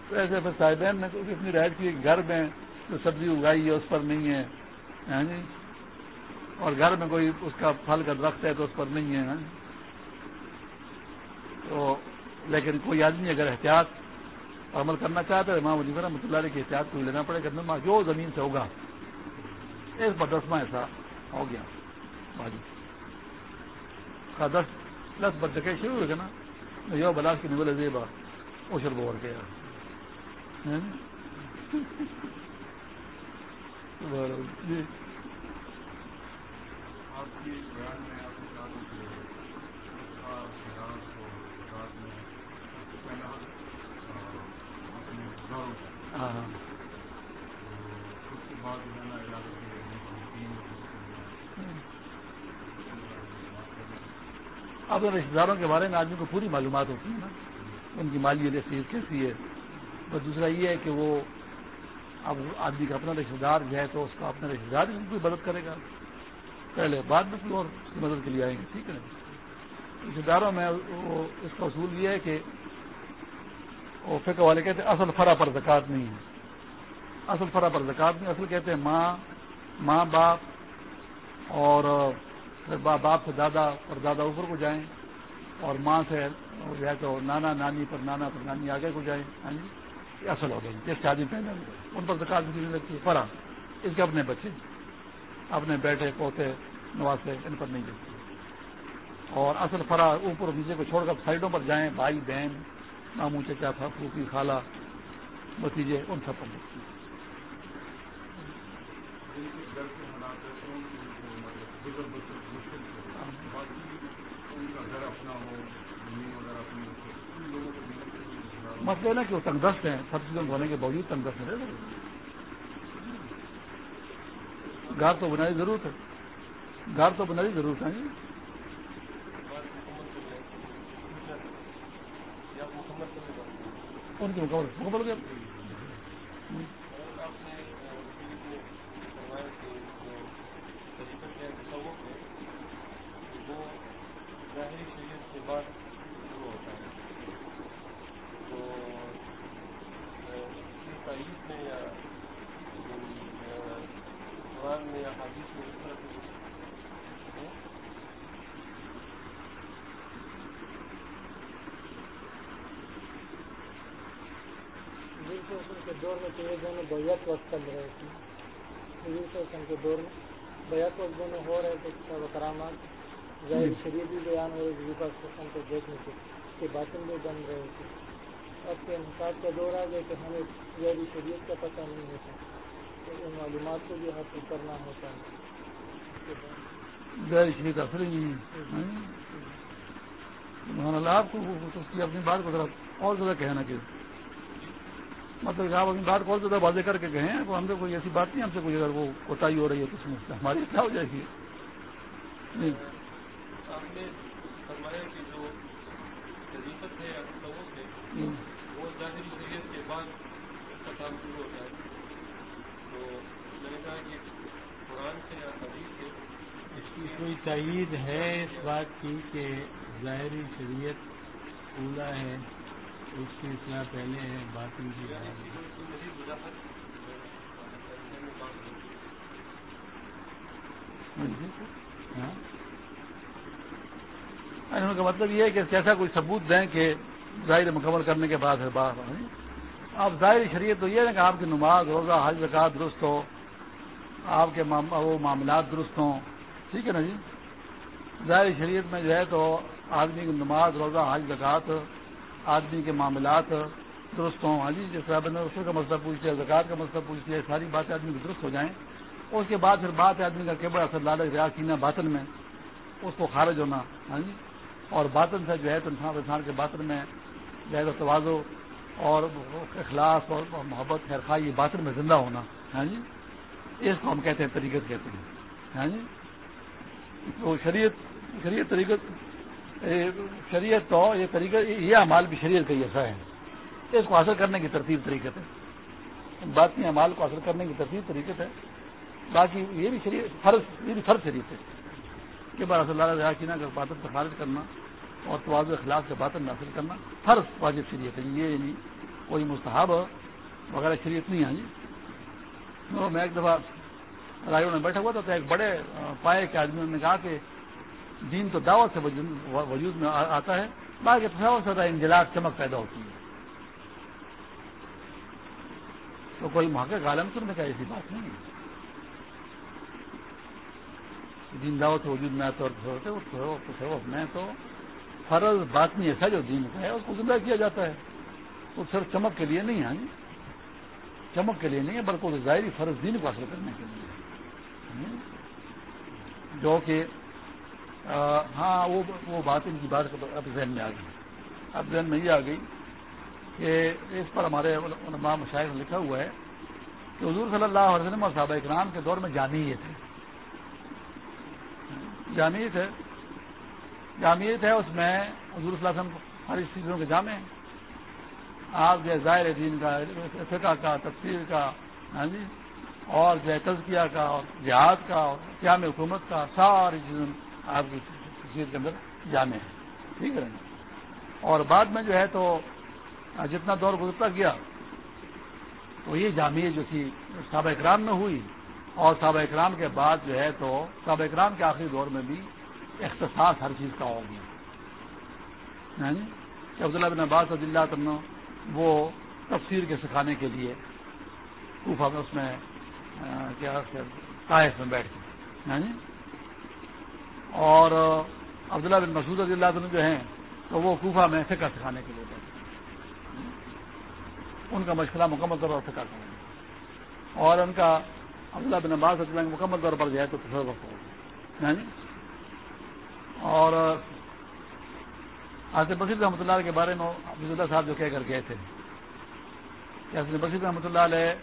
تو ایسے پھر صاحبین نے اتنی رائٹ کی گھر میں جو سبزی اگائی ہے، اس پر نہیں ہے ہاں جی؟ اور گھر میں کوئی اس کا پھل کا درخت ہے تو اس پر نہیں ہے ہاں جی؟ تو لیکن کوئی آدمی اگر احتیاط عمل کرنا چاہتا ہے ماں وزیر رحمۃ اللہ علیہ کی احتیاط کو لینا پڑے گا جو زمین سے ہوگا ایک بار دسواں ایسا ہو گیا۔ باجی دس دس بد کے شروع ہو گیا نا یو بلاس کی نول زیبا، اوشر بور کے اب رشتے داروں کے بارے میں آدمی کو پوری معلومات ہوتی ہیں نا، ان کی مالی حیثیت کیسی ہے؟ بس دوسرا یہ ہے کہ وہ اب آدمی کا اپنا رشتے دار جو ہے تو اس کا اپنا رشتے دار کوئی مدد کرے گا۔ پہلے بعد میں کوئی اور اس کی مدد کے لیے آئیں گے، ٹھیک ہے رشتے داروں میں اس کا اصول یہ ہے کہ وہ فکر والے کہتے ہیں، اصل فرا پر زکات نہیں ہے۔ اصل فرا پر زکات نہیں، اصل کہتے ہیں ماں ماں باپ اور باپ سے دادا اور دادا اوپر کو جائیں اور ماں سے جو ہے تو نانا، نانی پر نانا پر نانی آگے کو جائیں۔ ہاں جی؟ اصل ہو گئے جس سے آدمی پیدا ان پر زکات بھی لگتی ہے فرا اس کے اپنے بچے۔ اپنے بیٹے، پوتے، نواسے، ان پر نہیں دیتے اور اصل فرا اوپر نیچے کو چھوڑ کر سائڈوں پر جائیں، بھائی، بہن، ماموں، چچا تھا پھوپھی، خالہ بتیجے ان سب پر دیکھتی ہے مسئلہ نا کہ وہ تنگ دست ہیں سب چیزوں ہونے کے باوجود تنگ دست ہیں۔ گھر تو بنائی ضرور ضرورت ہے۔ گھر تو بنائی ضرورت ہے۔ ان کے مقابلے مکمل گیا۔ وہ بعد بیت وقت چل رہے تھے حضور کے دور میں بیت وقت دونوں ہو رہے تھے کتاب و کرامات ظاہر شریعت بھی بیان ہو رہی حضور وسلم کو دیکھنے سے اس کے باطن بھی بن رہے تھے۔ اب کے انصاف کا دور آ گیا کہ ہمیں ظاہر شریعت کا پتہ نہیں ہوتا تو ان معلومات کو بھی حاصل کرنا ہوتا۔ ہے ظاہر شریعت اثر ہی اللہ آپ کو اپنی بات کو ذرا اور زیادہ کہنا کہ مطلب کہ آپ اپنی بات کو زیادہ واضح کر کے کہیں ہم سے کوئی ایسی بات نہیں ہم سے کوئی اگر وہ کوتا ہو رہی ہے تو اس میں ہماری کیا ہو جائے گی؟ اس کی کوئی تائید ہے اس بات کی کہ ظاہری شریعت اولا ہے؟ اس کی اصلاح پہلے ہے باقی کی ہاں؟ ہاں، کا مطلب یہ ہے کہ کیسا کوئی ثبوت دیں کہ ظاہر مکمل کرنے کے بعد ہے، بات آپ ظاہر شریعت تو یہ ہے کہ آپ کی نماز، روزہ، حج رکعت درست ہو، آپ کے وہ معاملات درست ہوں۔ ٹھیک ہے نا جی؟ ظاہر شریعت میں جو ہے تو آدمی کی نماز، روزہ، حج رکعت آدمی کے معاملات درست ہوں۔ ہاں جی جس طرح نے رسول کا مسئلہ پوچھ لیا زکات کا مسئلہ پوچھ لیا ساری باتیں آدمی کی درست ہو جائیں۔ اس کے بعد پھر بات ہے آدمی کا کیبڑ اثر لالچ، ریا کینا باطن میں، اس کو خارج ہونا۔ ہاں جی اور باطن سے جو ہے تو انسان انسان کے باطن میں جو ہے تو توازو اور اخلاص اور محبت، خیر یہ باطن میں زندہ ہونا۔ ہاں جی اس کو ہم کہتے ہیں طریقت کہتے ہیں۔ ہاں جی تو شریعت شریعت طریقت شریعت تو یہ طریقہ یہ امال بھی شریعت کا ہی ایسا ہے۔ اس کو حاصل کرنے کی ترتیب طریقت ہے باقی امال کو حاصل کرنے کی ترتیب طریقت ہے باقی یہ بھی شریعت فرض یہ بھی فرض شریعت ہے کہ بار صلی اللہ علیہ کا باطن سے خارج کرنا اور توازو اخلاق کے باطن میں حاصل کرنا فرض واجب شریعت ہے۔ یہ یعنی کوئی مستحب وغیرہ شریعت نہیں ہے جی۔ میں ایک دفعہ رائے میں بیٹھا ہوا تھا تو ایک بڑے پائے کے آدمی نے کہا کہ دین تو دعوت سے وجود میں آتا ہے، باقی تصور سے انجلاس چمک پیدا ہوتی ہے۔ تو کوئی محقق عالم سن میں کیا ایسی بات نہیں ہے۔ دین دعوت سے وجود میں آتا اور میں تو فرض بات نہیں ایسا جو دین کا ہے، اس کو زندہ کیا جاتا ہے۔ وہ صرف چمک کے لیے نہیں ہے ہاں جی۔ چمک کے لیے نہیں ہے، بلکہ ظاہری فرض دین کو حاصل کرنے کے لیے ہاں جی۔ جو کہ ہاں وہ وہ بات ان کی بات اب ذہن میں آ گئی۔ اب ذہن میں یہ آ گئی کہ اس پر ہمارے علماء مشاہد نے لکھا ہوا ہے کہ حضور صلی اللہ علیہ وسلم اور صحابہ اکرام کے دور میں جامعیت ہے۔ جامعیت ہے۔ جامعیت ہے، اس میں حضور صلی اللہ علیہ وسلم ہر چیزوں کے جامع ہیں۔ آپ جو ہے ظاہر دین کا، فقہ کا، تفسیر کا ہاں جی اور جو ہے تزکیہ کا، اور جہاد کا، اور قیام حکومت کا، ساری چیزوں آپ کی تصویر کے اندر جامع ہے ٹھیک ہے۔ اور بعد میں جو ہے تو جتنا دور گزرتا گیا، تو یہ جامع جو تھی، صحابہ اکرام میں ہوئی۔ اور صحابہ اکرام کے بعد جو ہے تو صحابہ اکرام کے آخری دور میں بھی اختصاص ہر چیز کا ہو گیا۔ یعنی عبداللہ بن عباس رضی اللہ تم وہ تفسیر کے سکھانے کے لیے کوفہ میں اس میں کیا طائف میں بیٹھ گئے اور عبداللہ بن مسعود رضی اللہ عنہ جو ہیں، تو وہ کوفہ میں فکر سکھانے کے لیے ان کا مشغلہ مکمل طور پر فکر کریں اور ان کا عبداللہ بن عباس رضی اللہ مکمل طور پر جائے تو تصور وقت ہوگا اور حاصل بصیر رحمۃ اللہ کے بارے میں عبد اللہ صاحب جو کہہ کر گئے تھے کہ حاصل بصیر رحمۃ اللہ علیہ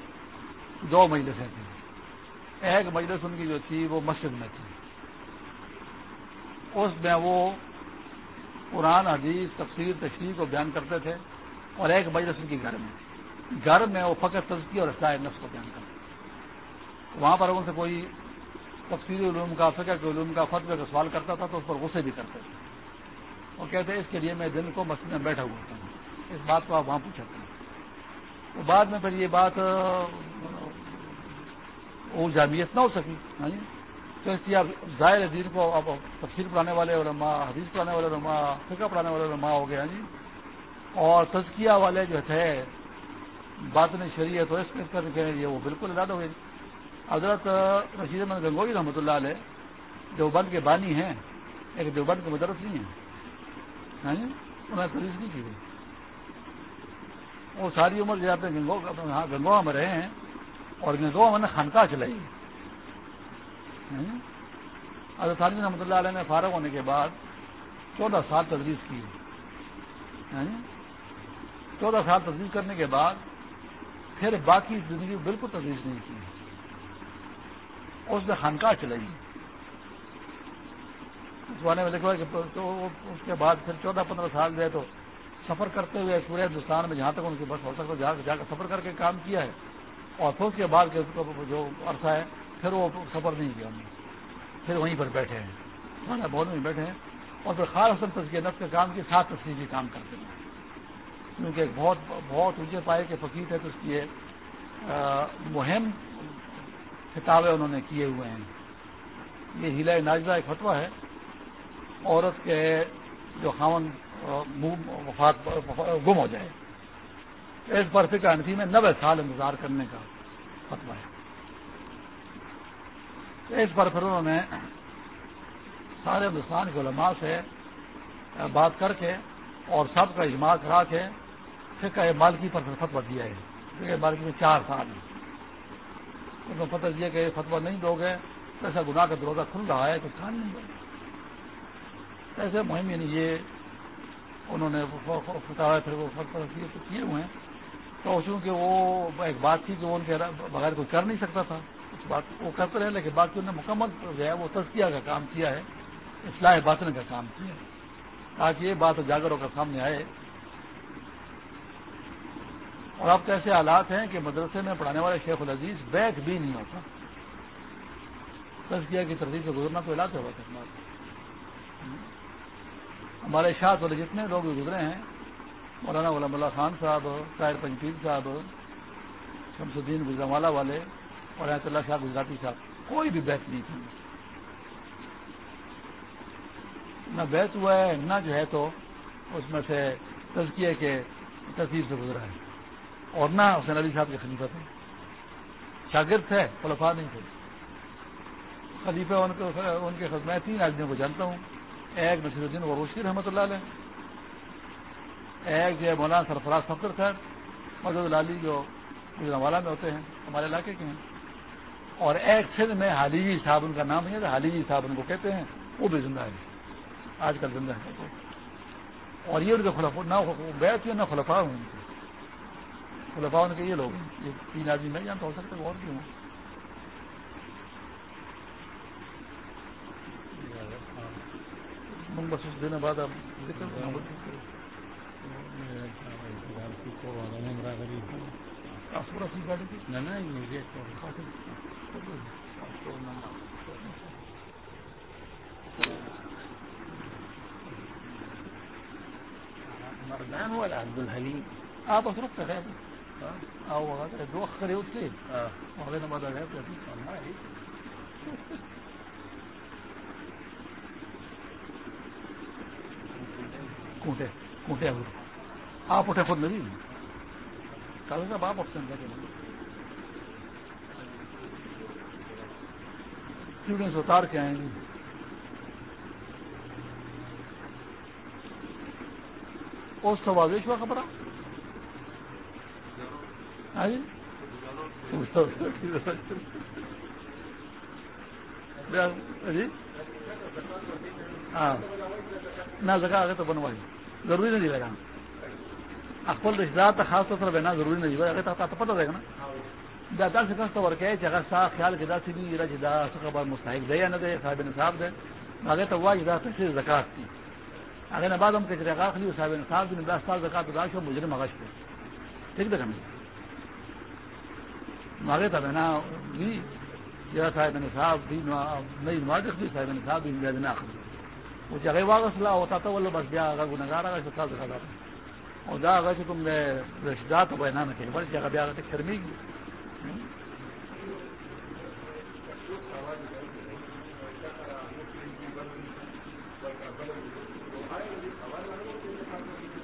دو مجلسیں تھیں۔ ایک مجلس ان کی جو تھی وہ مسجد میں تھی۔ اس میں وہ قرآن، حدیث، تفسیر، تشریح کو بیان کرتے تھے اور ایک مجلس ان کی گھر میں گھر میں وہ فقط تزکی اور اصلاح نفس کو بیان کرتا وہاں پر ان سے کوئی تفصیلی علوم کا، فقہ کے علوم کا فتو کا سوال کرتا تھا تو اس پر غصے بھی کرتے تھے۔ اور کہتے ہیں اس کے لیے میں دن کو مسجد میں بیٹھا ہوا تھا اس بات کو آپ وہاں پوچھا ہیں تو بعد میں پھر یہ بات، وہ جامعت نہ ہو سکی۔ ہاں جی؟ تو اس لیے اب ظاہر دین کو اب تفصیل پڑھانے والے علماء، حدیث پڑھانے والے علماء، فقہ پڑھانے والے علماء ہو گئے ہاں جی۔ اور تزکیہ والے جو تھے بات نہیں شریعت اس میں کرنے کے لیے وہ بالکل ادا ہو گئی جی۔ حضرت رشید احمد گنگوئی رحمۃ اللہ علیہ دیوبند کے بانی ہیں، ایک دیوبند کے مدرس نہیں ہیں۔ ہاں جی؟ انہوں نے تجویز نہیں کی گئی وہ ساری عمر جو آپ گنگو ہاں گنگوا میں رہے ہیں اور گنگوا میں نے خانقاہ چلائی۔ حضرت اچھا، رحمۃ اللہ علیہ نے فارغ ہونے کے بعد چودہ سال تجویز کی۔ چودہ سال تجویز کرنے کے بعد پھر باقی زندگی بالکل تجویز نہیں کی۔ اس نے خانقاہ چلائی۔ اس والے میں دیکھا کہ اس کے بعد پھر چودہ پندرہ سال گئے تو سفر کرتے ہوئے پورے ہندوستان میں جہاں تک ان کی بس ہو سکتا جا جا کر سفر کر کے کام کیا ہے۔ اور پھر اس کے بعد جو عرصہ ہے پھر وہ سفر نہیں کیا انہوں نے۔ پھر وہیں پر بیٹھے ہیں۔ ہاں کھانا بہت میں بیٹھے ہیں۔ اور پھر خاص حسن تجزیہ نفس کا کام کی سات تصویری کام کرتے ہیں۔ کیونکہ بہت بہت اونچے پائے کے فقیر ہے تو اس کی مہم کتابیں انہوں نے کیے ہوئے ہیں۔ یہ ہیلا ناجدہ ایک فتویٰ ہے۔ عورت کے جو خاون وفات گم ہو جائے۔ اس برفی کا انفی میں نوے سال انتظار کرنے کا فتوا ہے۔ اس پر پھر انہوں نے سارے ہندوستان کے علماء سے بات کر کے اور سب کا اجماع کرا کے پھر مالکی پر پھر فتوا دیا ہے۔ مالکی میں چار سال ان کو پتہ دیا کہ یہ فتوا نہیں دو گے تو ایسا گناہ کا دروازہ کھل رہا ہے کہ کھان نہیں ایسے مہم یعنی یہ انہوں نے پھر وہ کیے ہوئے ہیں۔ تو چونکہ وہ ایک بات تھی کہ وہ ان کے بغیر کوئی کر نہیں سکتا تھا۔ اس بات وہ کرتے رہے، لیکن باقی انہوں نے مکمل جو ہے وہ تزکیہ کا کام کیا ہے، اصلاح باطن کا کام کیا ہے۔ تاکہ یہ بات جاگر ہو کر سامنے آئے۔ اور اب تو ایسے حالات ہیں کہ مدرسے میں پڑھانے والے شیخ العزیز بیگ بھی نہیں ہوتا۔ تزکیہ کی ترتیب سے گزرنا تو علاج ہوگا تک ہمارے شاہ والے جتنے لوگ گزرے ہیں، مولانا غلام اللہ خان صاحب طاہر پنچیر صاحب، شمس الدین گزرا والے اور رحمۃ اللہ شاہ گجراتی صاحب، کوئی بھی بیت نہیں تھی۔ نہ بیت ہوا ہے، نہ جو ہے تو اس میں سے تزکیے کے تصویر سے گزرا ہے۔ اور نہ حسین علی صاحب کے خلیفہ تھے شاگرد تھے خلفا نہیں تھے۔ خلیفہ ان کے خدمات تین آدمیوں کو جانتا ہوں۔ ایک نصیر الدین وروشی رحمۃ اللہ علیہ۔ ایک جو ہے مولانا سرفراز فخر صاحب، مدد لالی جو والا میں ہوتے ہیں، ہمارے علاقے کے ہیں۔ اور ایک سندھ میں حالیجی صاحب، ان کا نام ہے، حالیجی صاحب ان کو کہتے ہیں، وہ بھی زندہ ہے آج کل زندہ ہے اور یہ ان کے خلفا نہ بیت نہ خلفا ہوں ان کے۔ خلفا ان کے یہ لوگ ہیں۔ یہ تین آدمی میں جانتا ہو سکتا اور کیوں بس اس دن بعد آپ ذکر مردان ولا عبد الحليم. اه بس رحت غاب او دو اخر يوسف اه وبعدين ما کوٹے کوٹے آپ اٹھے خود نہیں کل صاحب آپ آپشن اٹھتے ہیں اسٹوڈینٹس اتار کے آئیں گے۔ اس تو واضح ہوا خبر ہاں جی؟ ہاں۔ نہ جگہ آگے تو بنوائی۔ ضروری نہیں لگا۔ اکبر رشتے دار خاص طور پر بہنا ضروری نہیں لگا تو پتہ رہے گا نا زیادہ سے کس طور کہ جگہ سا خیال کے داسی بھی جدا جدا خبر مستحق دے یا نہ دے صاحب نصاب دے آگے تو وہ جدا تحصیل زکات تھی اگر بعد ہم کچھ رکھا خلی صاحب صاحب دن دس سال رکھا تو داش مجھے مغش پہ ٹھیک ہے ماگے تھا میں نا یا صاحب نے صاحب بھی نئی مارکس بھی صاحب نے صاحب بھی نہ وہ جگہ واپس لا ہوتا تھا وہ بس گیا اگر گنگار آگا تو دکھا تھا اور جا اگر تم نے رشتے دار تو بہنا میں کہیں بس جگہ بیا شرمی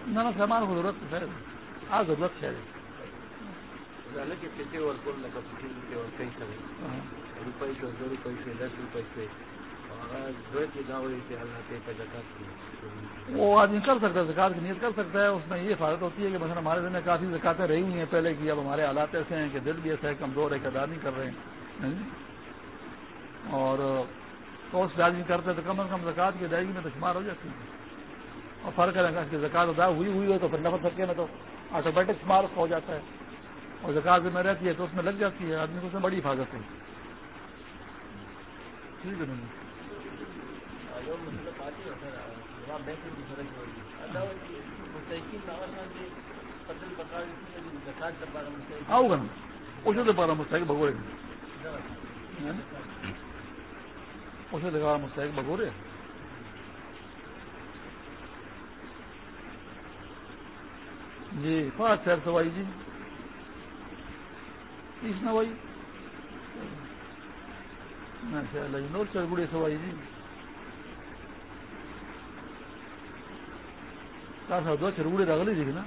نہ سامان کو ضرورت ہے آ ضرورت ہے روپئے سے دو روپئے سے دس روپئے سے وہ آدمی کر سکتا ہے زکات کی نیت کر سکتا ہے، اس میں یہ فائدہ ہوتی ہے کہ مثلا ہمارے دن میں کافی زکاتیں رہی ہوئی ہیں، پہلے کی اب ہمارے حالات ایسے ہیں کہ دل بھی ایسا ہے، کمزور ہے کہ ادا نہیں کر رہے ہیں۔ اور تو اس آدمی کرتے تو کم از کم زکات کی ادائیگی میں تو شمار ہو جاتی ہے۔ اور فرق ہے کہ زکات ادا ہوئی ہوئی ہے تو پھر نفر سکے میں تو آٹومیٹک شمار ہو جاتا ہے۔ اور زکات میں رہتی ہے تو اس میں لگ جاتی ہے، آدمی کو اس میں بڑی حفاظت ہے۔ ٹھیک ہے۔ آؤ اسے تو پارا مستحق بگورے اسے لگا مستحق بگورے جی پانچ سیر سوائی جی۔ تیس نوائی۔ ماشاء اللہ جی۔ نور چرگڑی سوائی جی دو چرگڑی رگلی دیکھ نا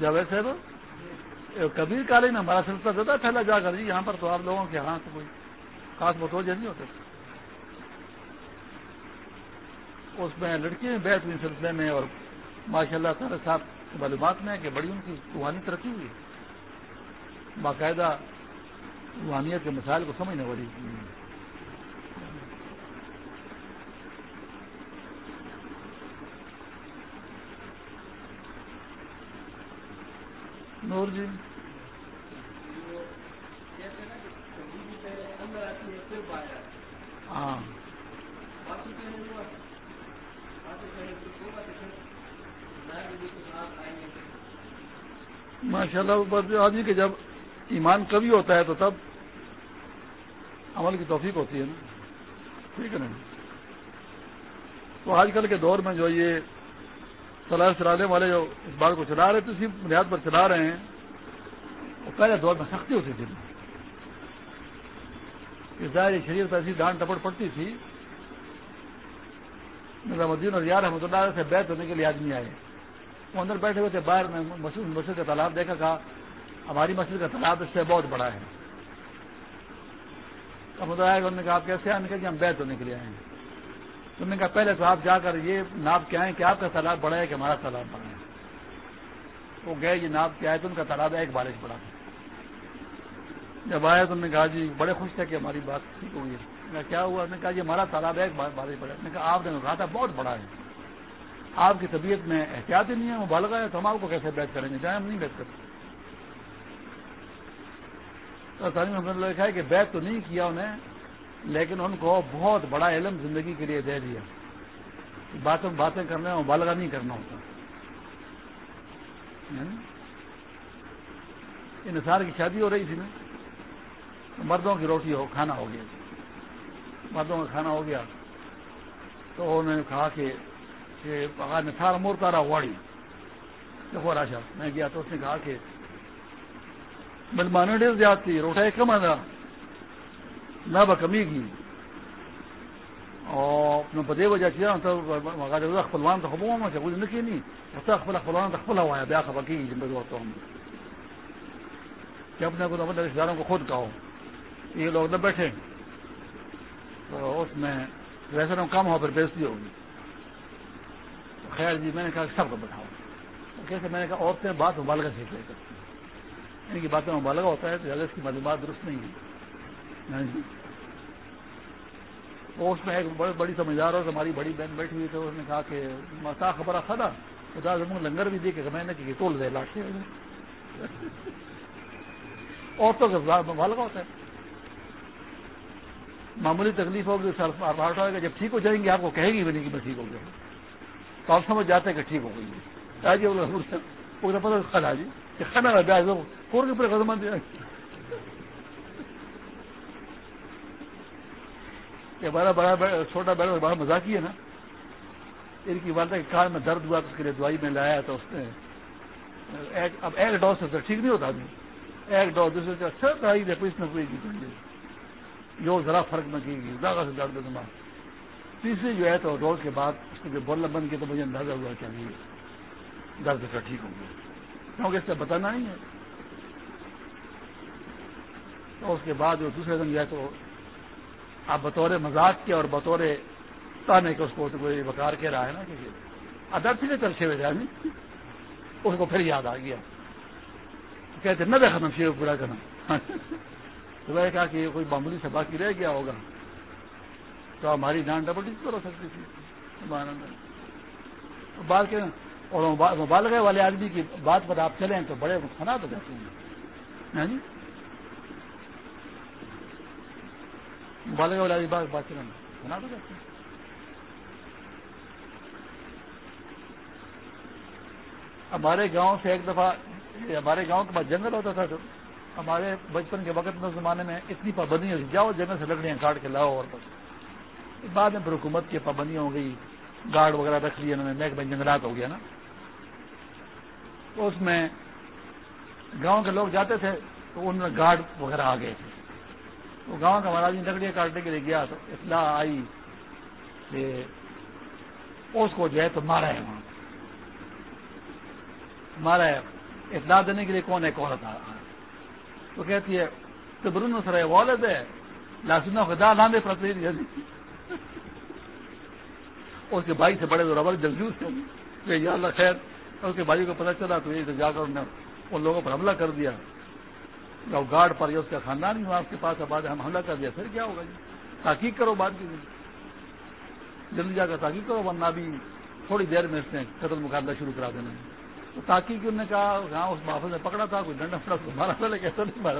جاوید صاحب کبیر کالج میں ہمارا سلسلہ زیادہ پھیلا جا کر جی یہاں پر تو آپ لوگوں کے ہاں کوئی خاص متوجہ نہیں ہوتے اس میں لڑکی میں بیٹھ ہوئی سلسلے میں اور ماشاء اللہ تعالی صاحب معلومات میں ہے کہ بڑی ان کی روحانی ترقی ہوئی باقاعدہ روحانیت کے مسائل کو سمجھنے والی۔ نور جی۔ ہاں۔ ماشاء اللہ آدمی کہ جب ایمان کبھی ہوتا ہے تو تب عمل کی توفیق ہوتی ہے نا۔ ٹھیک ہے نا۔ تو آج کل کے دور میں جو یہ سلاح چلانے والے جو اس بات کو چلا رہے تھے اسی بنیاد پر چلا رہے ہیں۔ وہ پہلے دور میں سختی ہوتی تھی۔ کہ ظاہر شریر پر ایسی ڈانٹ ٹپٹ پڑتی تھی۔ نظام الدین اور یار احمد اللہ سے بیت ہونے کے لیے آدمی آئے۔ وہ اندر بیٹھے ہوئے تھے، باہر میں مسجد مسجد کا تالاب دیکھا، کہا ہماری مسجد کا تالاب اس سے بہت بڑا ہے۔ اب آئے انہوں نے کہا آپ کیسے آنے کہ جی ہم بیت ہونے کے لیے آئے ہیں۔ انہوں نے کہا پہلے تو آپ جا کر یہ ناپ کے آئیں کہ آپ کا تالاب بڑا ہے کہ ہمارا تالاب بڑا ہے۔ وہ گئے، یہ ناپ کے آئے تو ان کا تالاب ایک بارش بڑا تھا۔ جب آئے تو انہوں نے کہا جی بڑے خوش تھے کہ ہماری بات ٹھیک ہوئی ہے۔ کیا ہوا؟ انہوں نے کہا جی ہمارا تالاب ایک بارش بڑا ہے۔ کہا، آپ نے کہا تھا بہت بڑا ہے۔ آپ کی طبیعت میں احتیاط ہی نہیں ہے وہ بال گئے تو ہم آپ کو کیسے بیت کریں گے؟ جائیں ہم نہیں بیت کرتے۔ تعلیم حمد اللہ لکھا ہے کہ بیت تو نہیں کیا انہیں لیکن ان کو بہت بڑا علم زندگی کے لیے دے دیا۔ باتیں باتیں کرنے میں مبالغہ نہیں کرنا ہوتا۔ یعنی نثار کی شادی ہو رہی تھی نا۔ مردوں کی روٹی ہو، کھانا ہو گیا۔ مردوں کا کھانا ہو گیا۔ تو انہوں نے کہا کہ نثار مور تارا واڑی۔ دیکھو راشا میں گیا تو اس نے کہا کہ ملمان ڈیر زیادہ تھی روٹائی کم آدھا نہ بکمی کی اور بدے وجہ چیزاں خپلوان تو خبروں میں کچھ نکی نہیں خپل خپلوان تو خپل ہوا ہے بیا خبر کی زندگی ہوتا ہوں کہ اپنے کو اپنے رشتے داروں کو خود کہو یہ لوگ نہ بیٹھے. تو اس میں ویسے نہ کم ہو ہاں پھر بیچتی ہوگی خیر جی میں نے کہا سب کو بتاؤ کیسے؟ میں نے کہا عورتیں بات مبالغہ سیکھ لے کرتی ان کی باتیں مبالغہ ہوتا ہے تو زیادہ اس کی معلومات درست نہیں ہے ہاں جی۔ وہ اس میں ایک بڑی بڑی سمجھدار اور ہماری بڑی بہن بیٹھی ہوئی تو اس نے کہا کہ مسا خبر خدا خدا زمین لنگر بھی دے کے میں نے کہ ٹول دے لاٹے عورتوں کے مبالغہ ہوتا ہے۔ معمولی تکلیف ہوگی، سر پارٹ ہوگا جب ٹھیک ہو جائیں گے، آپ کو کہے گی بھی نہیں کہ میں ٹھیک ہو گیا۔ تو آپ سمجھ جاتے ہیں کہ ٹھیک ہو گئی۔ ہاں جی وہ پتا جی۔ کہ بیاج کور کے پورے قدم دیا بڑا بڑا چھوٹا بیٹا بڑا مزاقی ہے نا ان کی والدہ کے کار میں درد ہوا اس کے لیے دوائی میں لایا تو اس نے اب ایک ڈوز سے ٹھیک نہیں ہوتا آدمی ایک ڈوز دوسرے سے اچھا دوائی دے اس نے کوئی جو ذرا فرق نہ کی گئی زیادہ سے درد دماغ تیسری جو ہے تو ڈوز کے بعد اس کو جو بولنا بند کیا تو مجھے اندازہ ہوا چاہیے درد کا ٹھیک ہو گیا کیونکہ اس سے بتانا نہیں ہے۔ تو اس کے بعد جو دوسرے دن جو ہے تو آپ بطور مزاق کے اور بطور تانے کے اس کو کوئی بکار کہہ رہا ہے نا کہ ادر تھی چلچے ہوئے جائیں اس کو پھر یاد آ گیا۔ کہتے نہ دیکھا شیر پورا کرنا تو میں نے کہا کہ کوئی معمولی سبا کی رہ گیا ہوگا۔ تو ہماری ڈانٹ ڈبل ڈس ہو سکتی تھی۔ بات کہ اور مبالغے والے آدمی کی بات پر آپ چلیں تو بڑے نقصانات ہو جاتے ہیں۔ ہاں جی؟ مبالغے والے آدمی بات بات چلیں نقصانات ہو جاتے ہیں۔ ہمارے گاؤں سے ایک دفعہ ہمارے گاؤں کے بعد جنگل ہوتا تھا تو ہمارے بچپن کے وقت میں زمانے میں اتنی پابندی جاؤ جنگل سے لکڑیاں کاٹ کے لاؤ اور بس۔ بعد میں پھر حکومت کی پابندیاں ہو گئی۔ گارڈ وغیرہ رکھ لی انہوں نے۔ میک جنگلات ہو گیا نا۔ اس میں گاؤں کے لوگ جاتے تھے تو ان میں گارڈ وغیرہ آ گئے تھے۔ تو گاؤں کا مہاراج جی لکڑیاں کاٹنے کے لیے گیا تو اطلاع آئی کہ اس کو جو ہے تو مارا ہے وہاں۔ مارا ہے۔ اطلاع دینے کے لیے کون ہے کون تھا تو کہتی ہے تو برون سر والد ہے۔ لاسنا خدا لانے پڑتے اس کے بھائی سے بڑے ربر جلجوس تھے یا اللہ خیر۔ اس کے بھائی کو پتہ چلا تو یہ جا کر ان لوگوں پر حملہ کر دیا گارڈ پر یا اس کا خاندان ہی آپ کے پاس آباد ہم حملہ کر دیا، پھر کیا ہوگا جی؟ تحقیق کرو بات کی جلدی جا کر تحقیق کرو، ورنہ بھی تھوڑی دیر میں اس نے قتل مقابلہ شروع کرا دینا۔ تو تاکہ انہوں نے کہا ہاں اس محافظ نے پکڑا تھا، کوئی ڈنڈا پڑا تو مارا پہلے کیسا نہیں مارا۔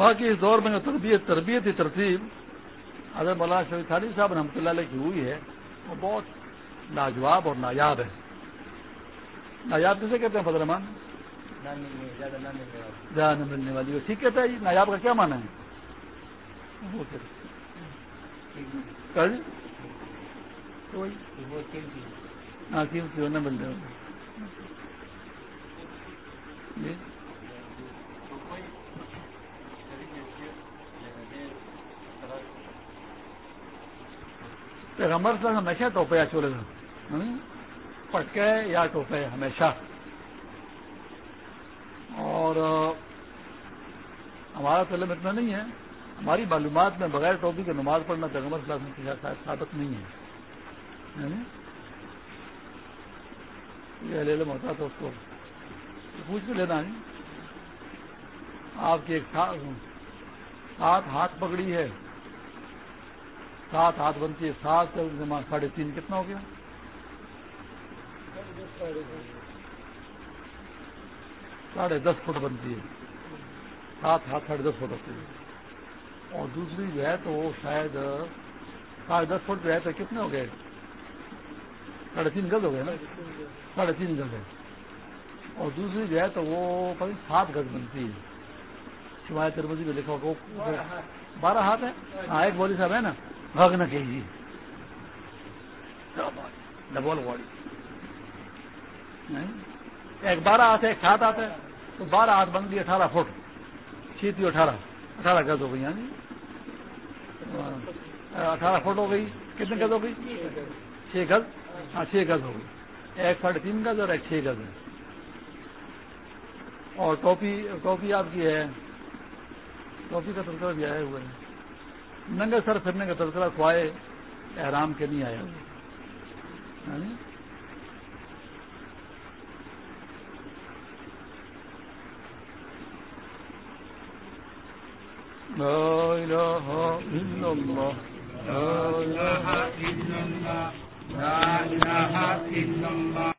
وہاں کی اس دور میں جو تربیت تربیت کی ترتیب اگر مولانا شریف تھانی صاحب رحمۃ اللہ علیہ کی ہوئی ہے، وہ بہت لاجواب اور نایاب ہے۔ نایاب کسے کہتے ہیں فضل رحمان زیادہ نہ ملنے والی۔ وہ ٹھیک کہتا ہے جی، نایاب کا کیا مانا ہے؟ جی؟ ہاں نہ ملنے والی پیغمبر صاحب ہمیشہ ٹوپے یا چولے پٹکے یا ٹوپے ہمیشہ۔ اور ہمارا فلم اتنا نہیں ہے۔ ہماری معلومات میں بغیر ٹوپی کے نماز پڑھنا پیغمبر صاحب کی ثابت نہیں ہے۔ یعنی، یہ علم ہوتا تو اس کو پوچھ کے لینا ہے آپ کی ایک سات ہاتھ پکڑی ہے۔ سات ہاتھ بنتی ہے سات ساڑھے تین کتنا ہو گیا؟ ساڑھے دس فٹ بنتی ہے۔ سات ہاتھ ساڑھے دس فٹ ہوتی ہے۔ اور دوسری جو ہے تو وہ شاید ساڑھے دس فٹ جو ہے تو کتنے ہو گئے؟ ساڑھے تین گز ہو گئے نا؟ ساڑھے تین گز ہے۔ اور دوسری جو ہے تو وہ سات گز بنتی ہے۔ شمایت ترمزی میں لکھا ہوگا بارہ ہاتھ ہے؟ ہاں ایک بولی صاحب ہے نا؟ بھاگ نہ کہیے ڈبول باڈی ایک بارہ ہاتھ ہے ایک سات ہاتھ ہے۔ تو بارہ ہاتھ بن گئی، اٹھارہ فٹ۔ چیتی اٹھارہ اٹھارہ گز ہو گئی ہاں جی۔ اٹھارہ فٹ ہو گئی۔ کتنے گز ہو گئی؟ چھ گز۔ ہاں چھ گز ہو گئی۔ ایک ساڑھے تین گز اور ایک چھ گز ہے۔ اور ٹوپی ٹوپی آپ کی ہے۔ ٹوپی کا تذکرہ بھی آیا ہوا ہے۔ ننگے سر پھرنے کا تذکرہ خوائے احرام کے نہیں آیا۔ یعنی لا لا لا